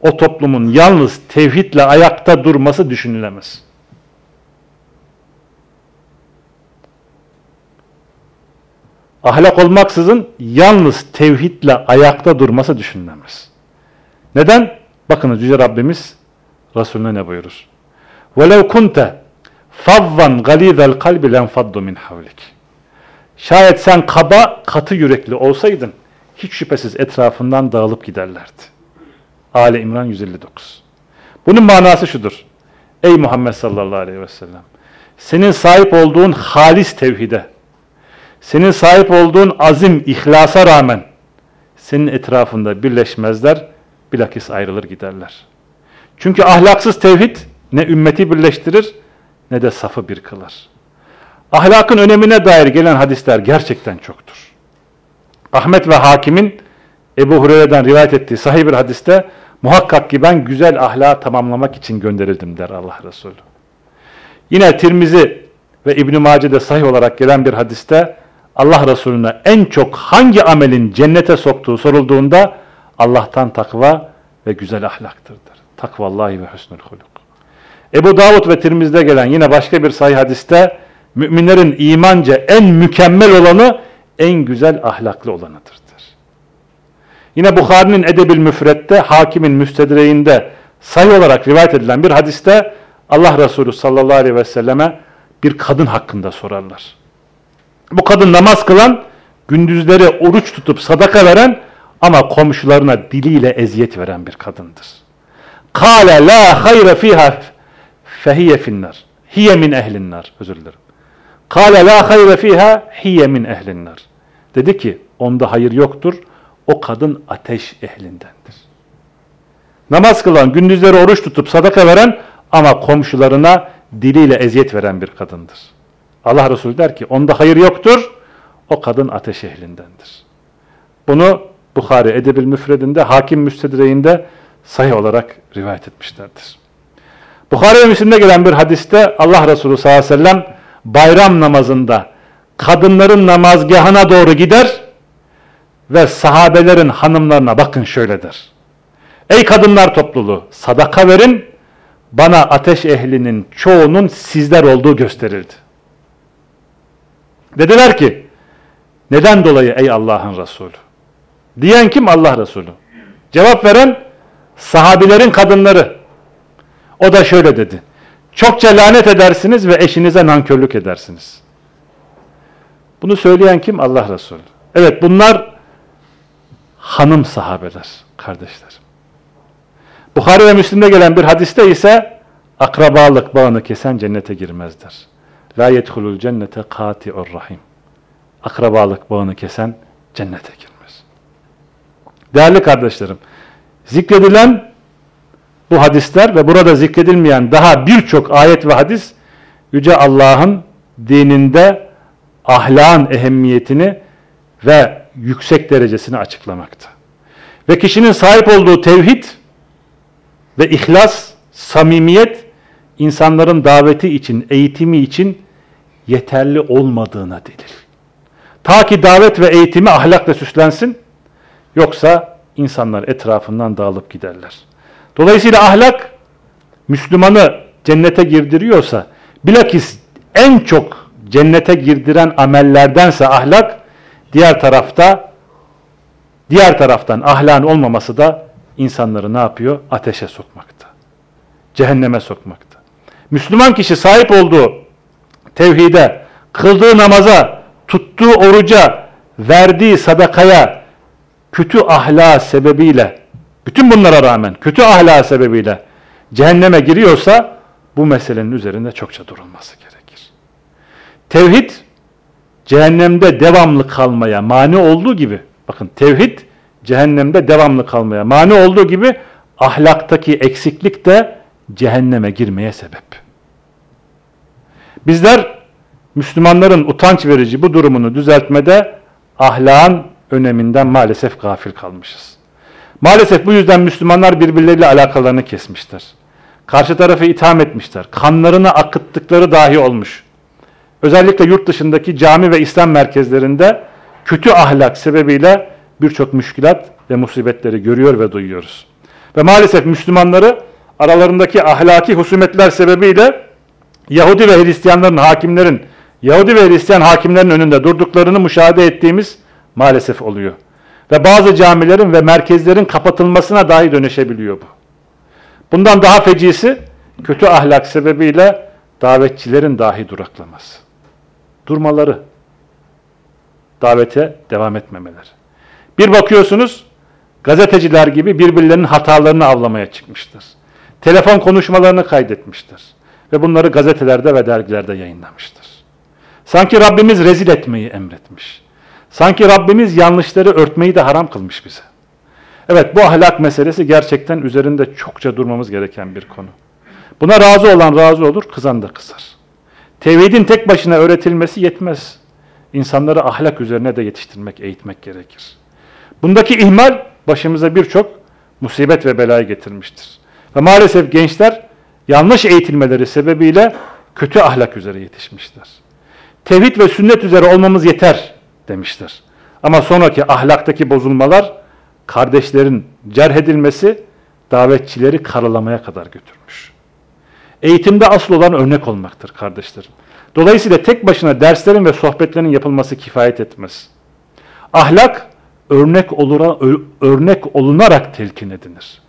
o toplumun yalnız tevhidle ayakta durması düşünülemez. Ahlak olmaksızın yalnız tevhidle ayakta durması düşünülemez. Neden? Bakınız Yüce Rabbimiz Resulüne ne buyurur? وَلَوْ كُنْتَ Favvan galizel kalbi lenfaddu min havlik. Şayet sen kaba, katı yürekli olsaydın hiç şüphesiz etrafından dağılıp giderlerdi. Ali İmran 159. Bunun manası şudur. Ey Muhammed sallallahu aleyhi ve sellem. Senin sahip olduğun halis tevhide, senin sahip olduğun azim, ihlasa rağmen senin etrafında birleşmezler, bilakis ayrılır giderler. Çünkü ahlaksız tevhid ne ümmeti birleştirir ne de safı bir kılar. Ahlakın önemine dair gelen hadisler gerçekten çoktur. Ahmet ve Hakim'in Ebu Hureyre'den rivayet ettiği sahih bir hadiste muhakkak ki ben güzel ahlakı tamamlamak için gönderildim der Allah Resulü. Yine Tirmizi ve İbn-i Mace'de sahih olarak gelen bir hadiste Allah Resulüne en çok hangi amelin cennete soktuğu sorulduğunda Allah'tan takva ve güzel ahlaktır der. Takvallahi ve husnul huluk. Ebu Davud ve Tirmiz'de gelen yine başka bir sahih hadiste müminlerin imanca en mükemmel olanı en güzel ahlaklı olanıdır. Yine Bukhari'nin Edebil Müfret'te, Hakim'in Müstedreğinde sayı olarak rivayet edilen bir hadiste Allah Resulü sallallahu aleyhi ve selleme bir kadın hakkında sorarlar. Bu kadın namaz kılan, gündüzleri oruç tutup sadaka veren ama komşularına diliyle eziyet veren bir kadındır. Kale la hayre fiha fehiye finnar. Hiye min ehlinnar. Özür dilerim. Kale la hayre fiha hiye min ehlinnar. Dedi ki onda hayır yoktur o kadın ateş ehlindendir. Namaz kılan, gündüzleri oruç tutup sadaka veren ama komşularına diliyle eziyet veren bir kadındır. Allah Resulü der ki onda hayır yoktur, o kadın ateş ehlindendir. Bunu Bukhari Edebil Müfredinde, Hakim Müstedreğinde sahih olarak rivayet etmişlerdir. Bukhari ve Müslim'de gelen bir hadiste Allah Resulü sallallahu aleyhi ve sellem bayram namazında kadınların namazgahına doğru gider ve sahabelerin hanımlarına bakın şöyle der. Ey kadınlar topluluğu sadaka verin bana ateş ehlinin çoğunun sizler olduğu gösterildi. Dediler ki neden dolayı ey Allah'ın Resulü? Diyen kim? Allah Resulü. Cevap veren sahabilerin kadınları. O da şöyle dedi. Çokça lanet edersiniz ve eşinize nankörlük edersiniz. Bunu söyleyen kim? Allah Resulü. Evet bunlar hanım sahabeler, kardeşler. Bukhari ve Müslim'de gelen bir hadiste ise akrabalık bağını kesen cennete girmezler. La yedhulul cennete kati'ur rahim. Akrabalık bağını kesen cennete girmez. Değerli kardeşlerim, zikredilen bu hadisler ve burada zikredilmeyen daha birçok ayet ve hadis Yüce Allah'ın dininde ahlakın ehemmiyetini ve yüksek derecesini açıklamakta. Ve kişinin sahip olduğu tevhid ve ihlas, samimiyet insanların daveti için, eğitimi için yeterli olmadığına delil. Ta ki davet ve eğitimi ahlakla süslensin, yoksa insanlar etrafından dağılıp giderler. Dolayısıyla ahlak, Müslümanı cennete girdiriyorsa, bilakis en çok cennete girdiren amellerdense ahlak diğer tarafta diğer taraftan ahlakın olmaması da insanları ne yapıyor? Ateşe sokmakta. Cehenneme sokmakta. Müslüman kişi sahip olduğu tevhide, kıldığı namaza, tuttuğu oruca, verdiği sadakaya, kötü ahlak sebebiyle, bütün bunlara rağmen kötü ahlak sebebiyle cehenneme giriyorsa bu meselenin üzerinde çokça durulması gerekir. Tevhid cehennemde devamlı kalmaya mani olduğu gibi, bakın tevhid cehennemde devamlı kalmaya mani olduğu gibi ahlaktaki eksiklik de cehenneme girmeye sebep. Bizler Müslümanların utanç verici bu durumunu düzeltmede ahlakın öneminden maalesef gafil kalmışız. Maalesef bu yüzden Müslümanlar birbirleriyle alakalarını kesmişler. Karşı tarafı itham etmişler. Kanlarını akıttıkları dahi olmuş. Özellikle yurt dışındaki cami ve İslam merkezlerinde kötü ahlak sebebiyle birçok müşkilat ve musibetleri görüyor ve duyuyoruz. Ve maalesef Müslümanları aralarındaki ahlaki husumetler sebebiyle Yahudi ve Hristiyanların hakimlerin, Yahudi ve Hristiyan hakimlerin önünde durduklarını müşahede ettiğimiz maalesef oluyor. Ve bazı camilerin ve merkezlerin kapatılmasına dahi dönüşebiliyor bu. Bundan daha fecisi kötü ahlak sebebiyle davetçilerin dahi duraklaması. Durmaları. Davete devam etmemeleri. Bir bakıyorsunuz gazeteciler gibi birbirlerinin hatalarını avlamaya çıkmıştır. Telefon konuşmalarını kaydetmiştir. Ve bunları gazetelerde ve dergilerde yayınlamıştır. Sanki Rabbimiz rezil etmeyi emretmiş. Sanki Rabbimiz yanlışları örtmeyi de haram kılmış bize. Evet bu ahlak meselesi gerçekten üzerinde çokça durmamız gereken bir konu. Buna razı olan razı olur, kızan da kızar. Tevhidin tek başına öğretilmesi yetmez. İnsanları ahlak üzerine de yetiştirmek, eğitmek gerekir. Bundaki ihmal başımıza birçok musibet ve belayı getirmiştir. Ve maalesef gençler yanlış eğitilmeleri sebebiyle kötü ahlak üzere yetişmişler. Tevhid ve sünnet üzere olmamız yeter demiştir. Ama sonraki ahlaktaki bozulmalar kardeşlerin cerh edilmesi davetçileri karalamaya kadar götürmüş. Eğitimde asıl olan örnek olmaktır kardeşlerim. Dolayısıyla tek başına derslerin ve sohbetlerin yapılması kifayet etmez. Ahlak örnek, olura, örnek olunarak telkin edilir.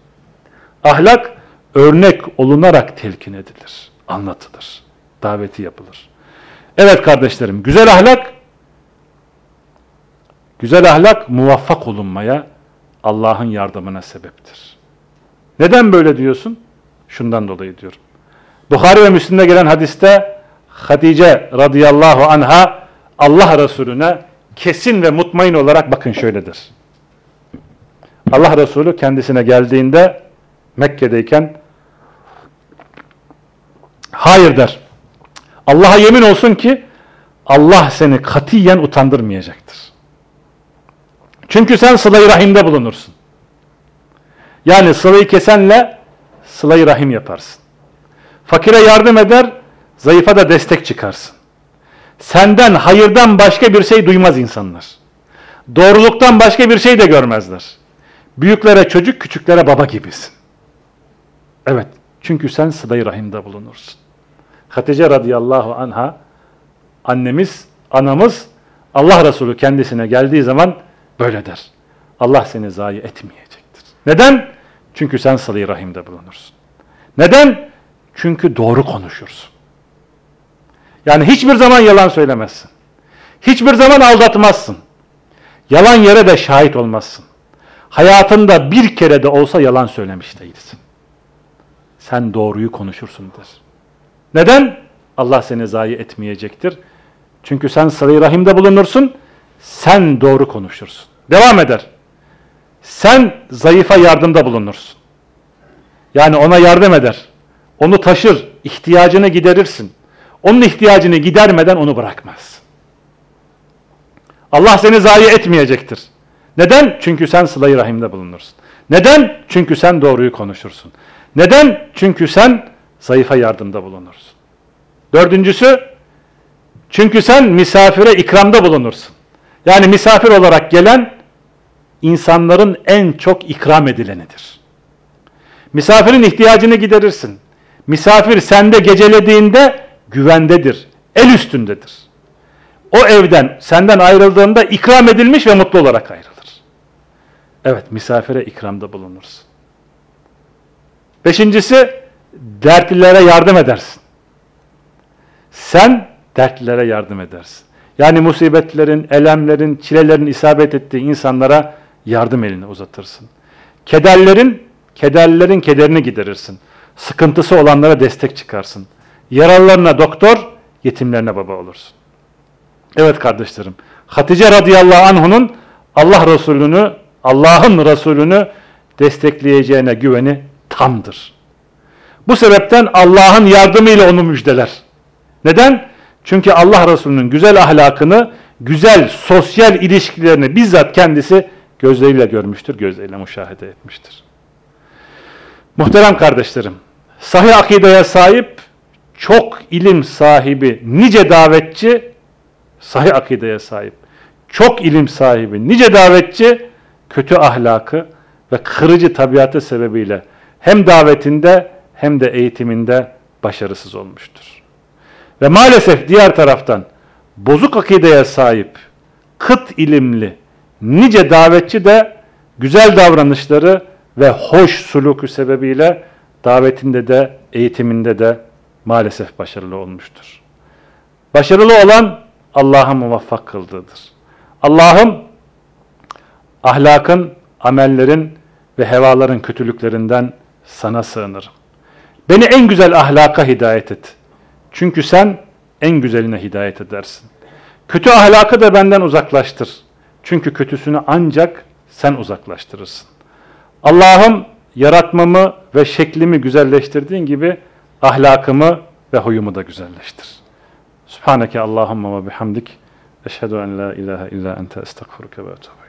Ahlak örnek olunarak telkin edilir, anlatılır, daveti yapılır. Evet kardeşlerim, güzel ahlak, güzel ahlak muvaffak olunmaya, Allah'ın yardımına sebeptir. Neden böyle diyorsun? Şundan dolayı diyorum. Bukhari ve Müslim'de gelen hadiste Hatice radıyallahu anha Allah Resulüne kesin ve mutmain olarak bakın şöyledir. Allah Resulü kendisine geldiğinde Mekke'deyken hayır der. Allah'a yemin olsun ki Allah seni katiyen utandırmayacaktır. Çünkü sen sıla-i rahimde bulunursun. Yani sılayı kesenle sıla-i rahim yaparsın. Fakire yardım eder, zayıfa da destek çıkarsın. Senden hayırdan başka bir şey duymaz insanlar. Doğruluktan başka bir şey de görmezler. Büyüklere çocuk, küçüklere baba gibisin. Evet, çünkü sen sıla-i rahimde bulunursun. Hatice radıyallahu anha, annemiz, anamız, Allah Resulü kendisine geldiği zaman böyle der. Allah seni zayi etmeyecektir. Neden? Çünkü sen sıla-i rahimde bulunursun. Neden? Çünkü doğru konuşursun. Yani hiçbir zaman yalan söylemezsin. Hiçbir zaman aldatmazsın. Yalan yere de şahit olmazsın. Hayatında bir kere de olsa yalan söylemiş değilsin. Sen doğruyu konuşursun der. Neden? Allah seni zayi etmeyecektir. Çünkü sen sıra rahimde bulunursun. Sen doğru konuşursun. Devam eder. Sen zayıfa yardımda bulunursun. Yani ona yardım eder. Onu taşır, ihtiyacını giderirsin. Onun ihtiyacını gidermeden onu bırakmaz. Allah seni zayi etmeyecektir. Neden? Çünkü sen sıla rahimde bulunursun. Neden? Çünkü sen doğruyu konuşursun. Neden? Çünkü sen zayıfa yardımda bulunursun. Dördüncüsü, çünkü sen misafire ikramda bulunursun. Yani misafir olarak gelen insanların en çok ikram edilenidir. Misafirin ihtiyacını giderirsin. Misafir sende gecelediğinde güvendedir, el üstündedir. O evden senden ayrıldığında ikram edilmiş ve mutlu olarak ayrılır. Evet misafire ikramda bulunursun. Beşincisi dertlilere yardım edersin. Sen dertlilere yardım edersin. Yani musibetlerin, elemlerin, çilelerin isabet ettiği insanlara yardım elini uzatırsın. Kederlerin, kederlerin kederini giderirsin. Sıkıntısı olanlara destek çıkarsın. Yaralılarına doktor, yetimlerine baba olursun. Evet kardeşlerim, Hatice radıyallahu anh'unun Allah Resulü'nü, Allah'ın Resulü'nü destekleyeceğine güveni tamdır. Bu sebepten Allah'ın yardımıyla onu müjdeler. Neden? Çünkü Allah Resulü'nün güzel ahlakını, güzel sosyal ilişkilerini bizzat kendisi gözleriyle görmüştür, gözleriyle müşahede etmiştir. Muhterem kardeşlerim, sahih akideye sahip, çok ilim sahibi, nice davetçi, sahih akideye sahip, çok ilim sahibi, nice davetçi, kötü ahlakı ve kırıcı tabiatı sebebiyle hem davetinde hem de eğitiminde başarısız olmuştur. Ve maalesef diğer taraftan bozuk akideye sahip, kıt ilimli, nice davetçi de güzel davranışları ve hoş suluku sebebiyle davetinde de eğitiminde de maalesef başarılı olmuştur. Başarılı olan Allah'ın muvaffak kıldığıdır. Allah'ım ahlakın, amellerin ve hevaların kötülüklerinden sana sığınırım. Beni en güzel ahlaka hidayet et. Çünkü sen en güzeline hidayet edersin. Kötü ahlakı da benden uzaklaştır. Çünkü kötüsünü ancak sen uzaklaştırırsın. Allah'ım yaratmamı ve şeklimi güzelleştirdiğin gibi ahlakımı ve huyumu da güzelleştir. Subhaneke Allahumma ve bihamdik. Eşhedü en la ilahe illa ente estağfuruke ve etûbü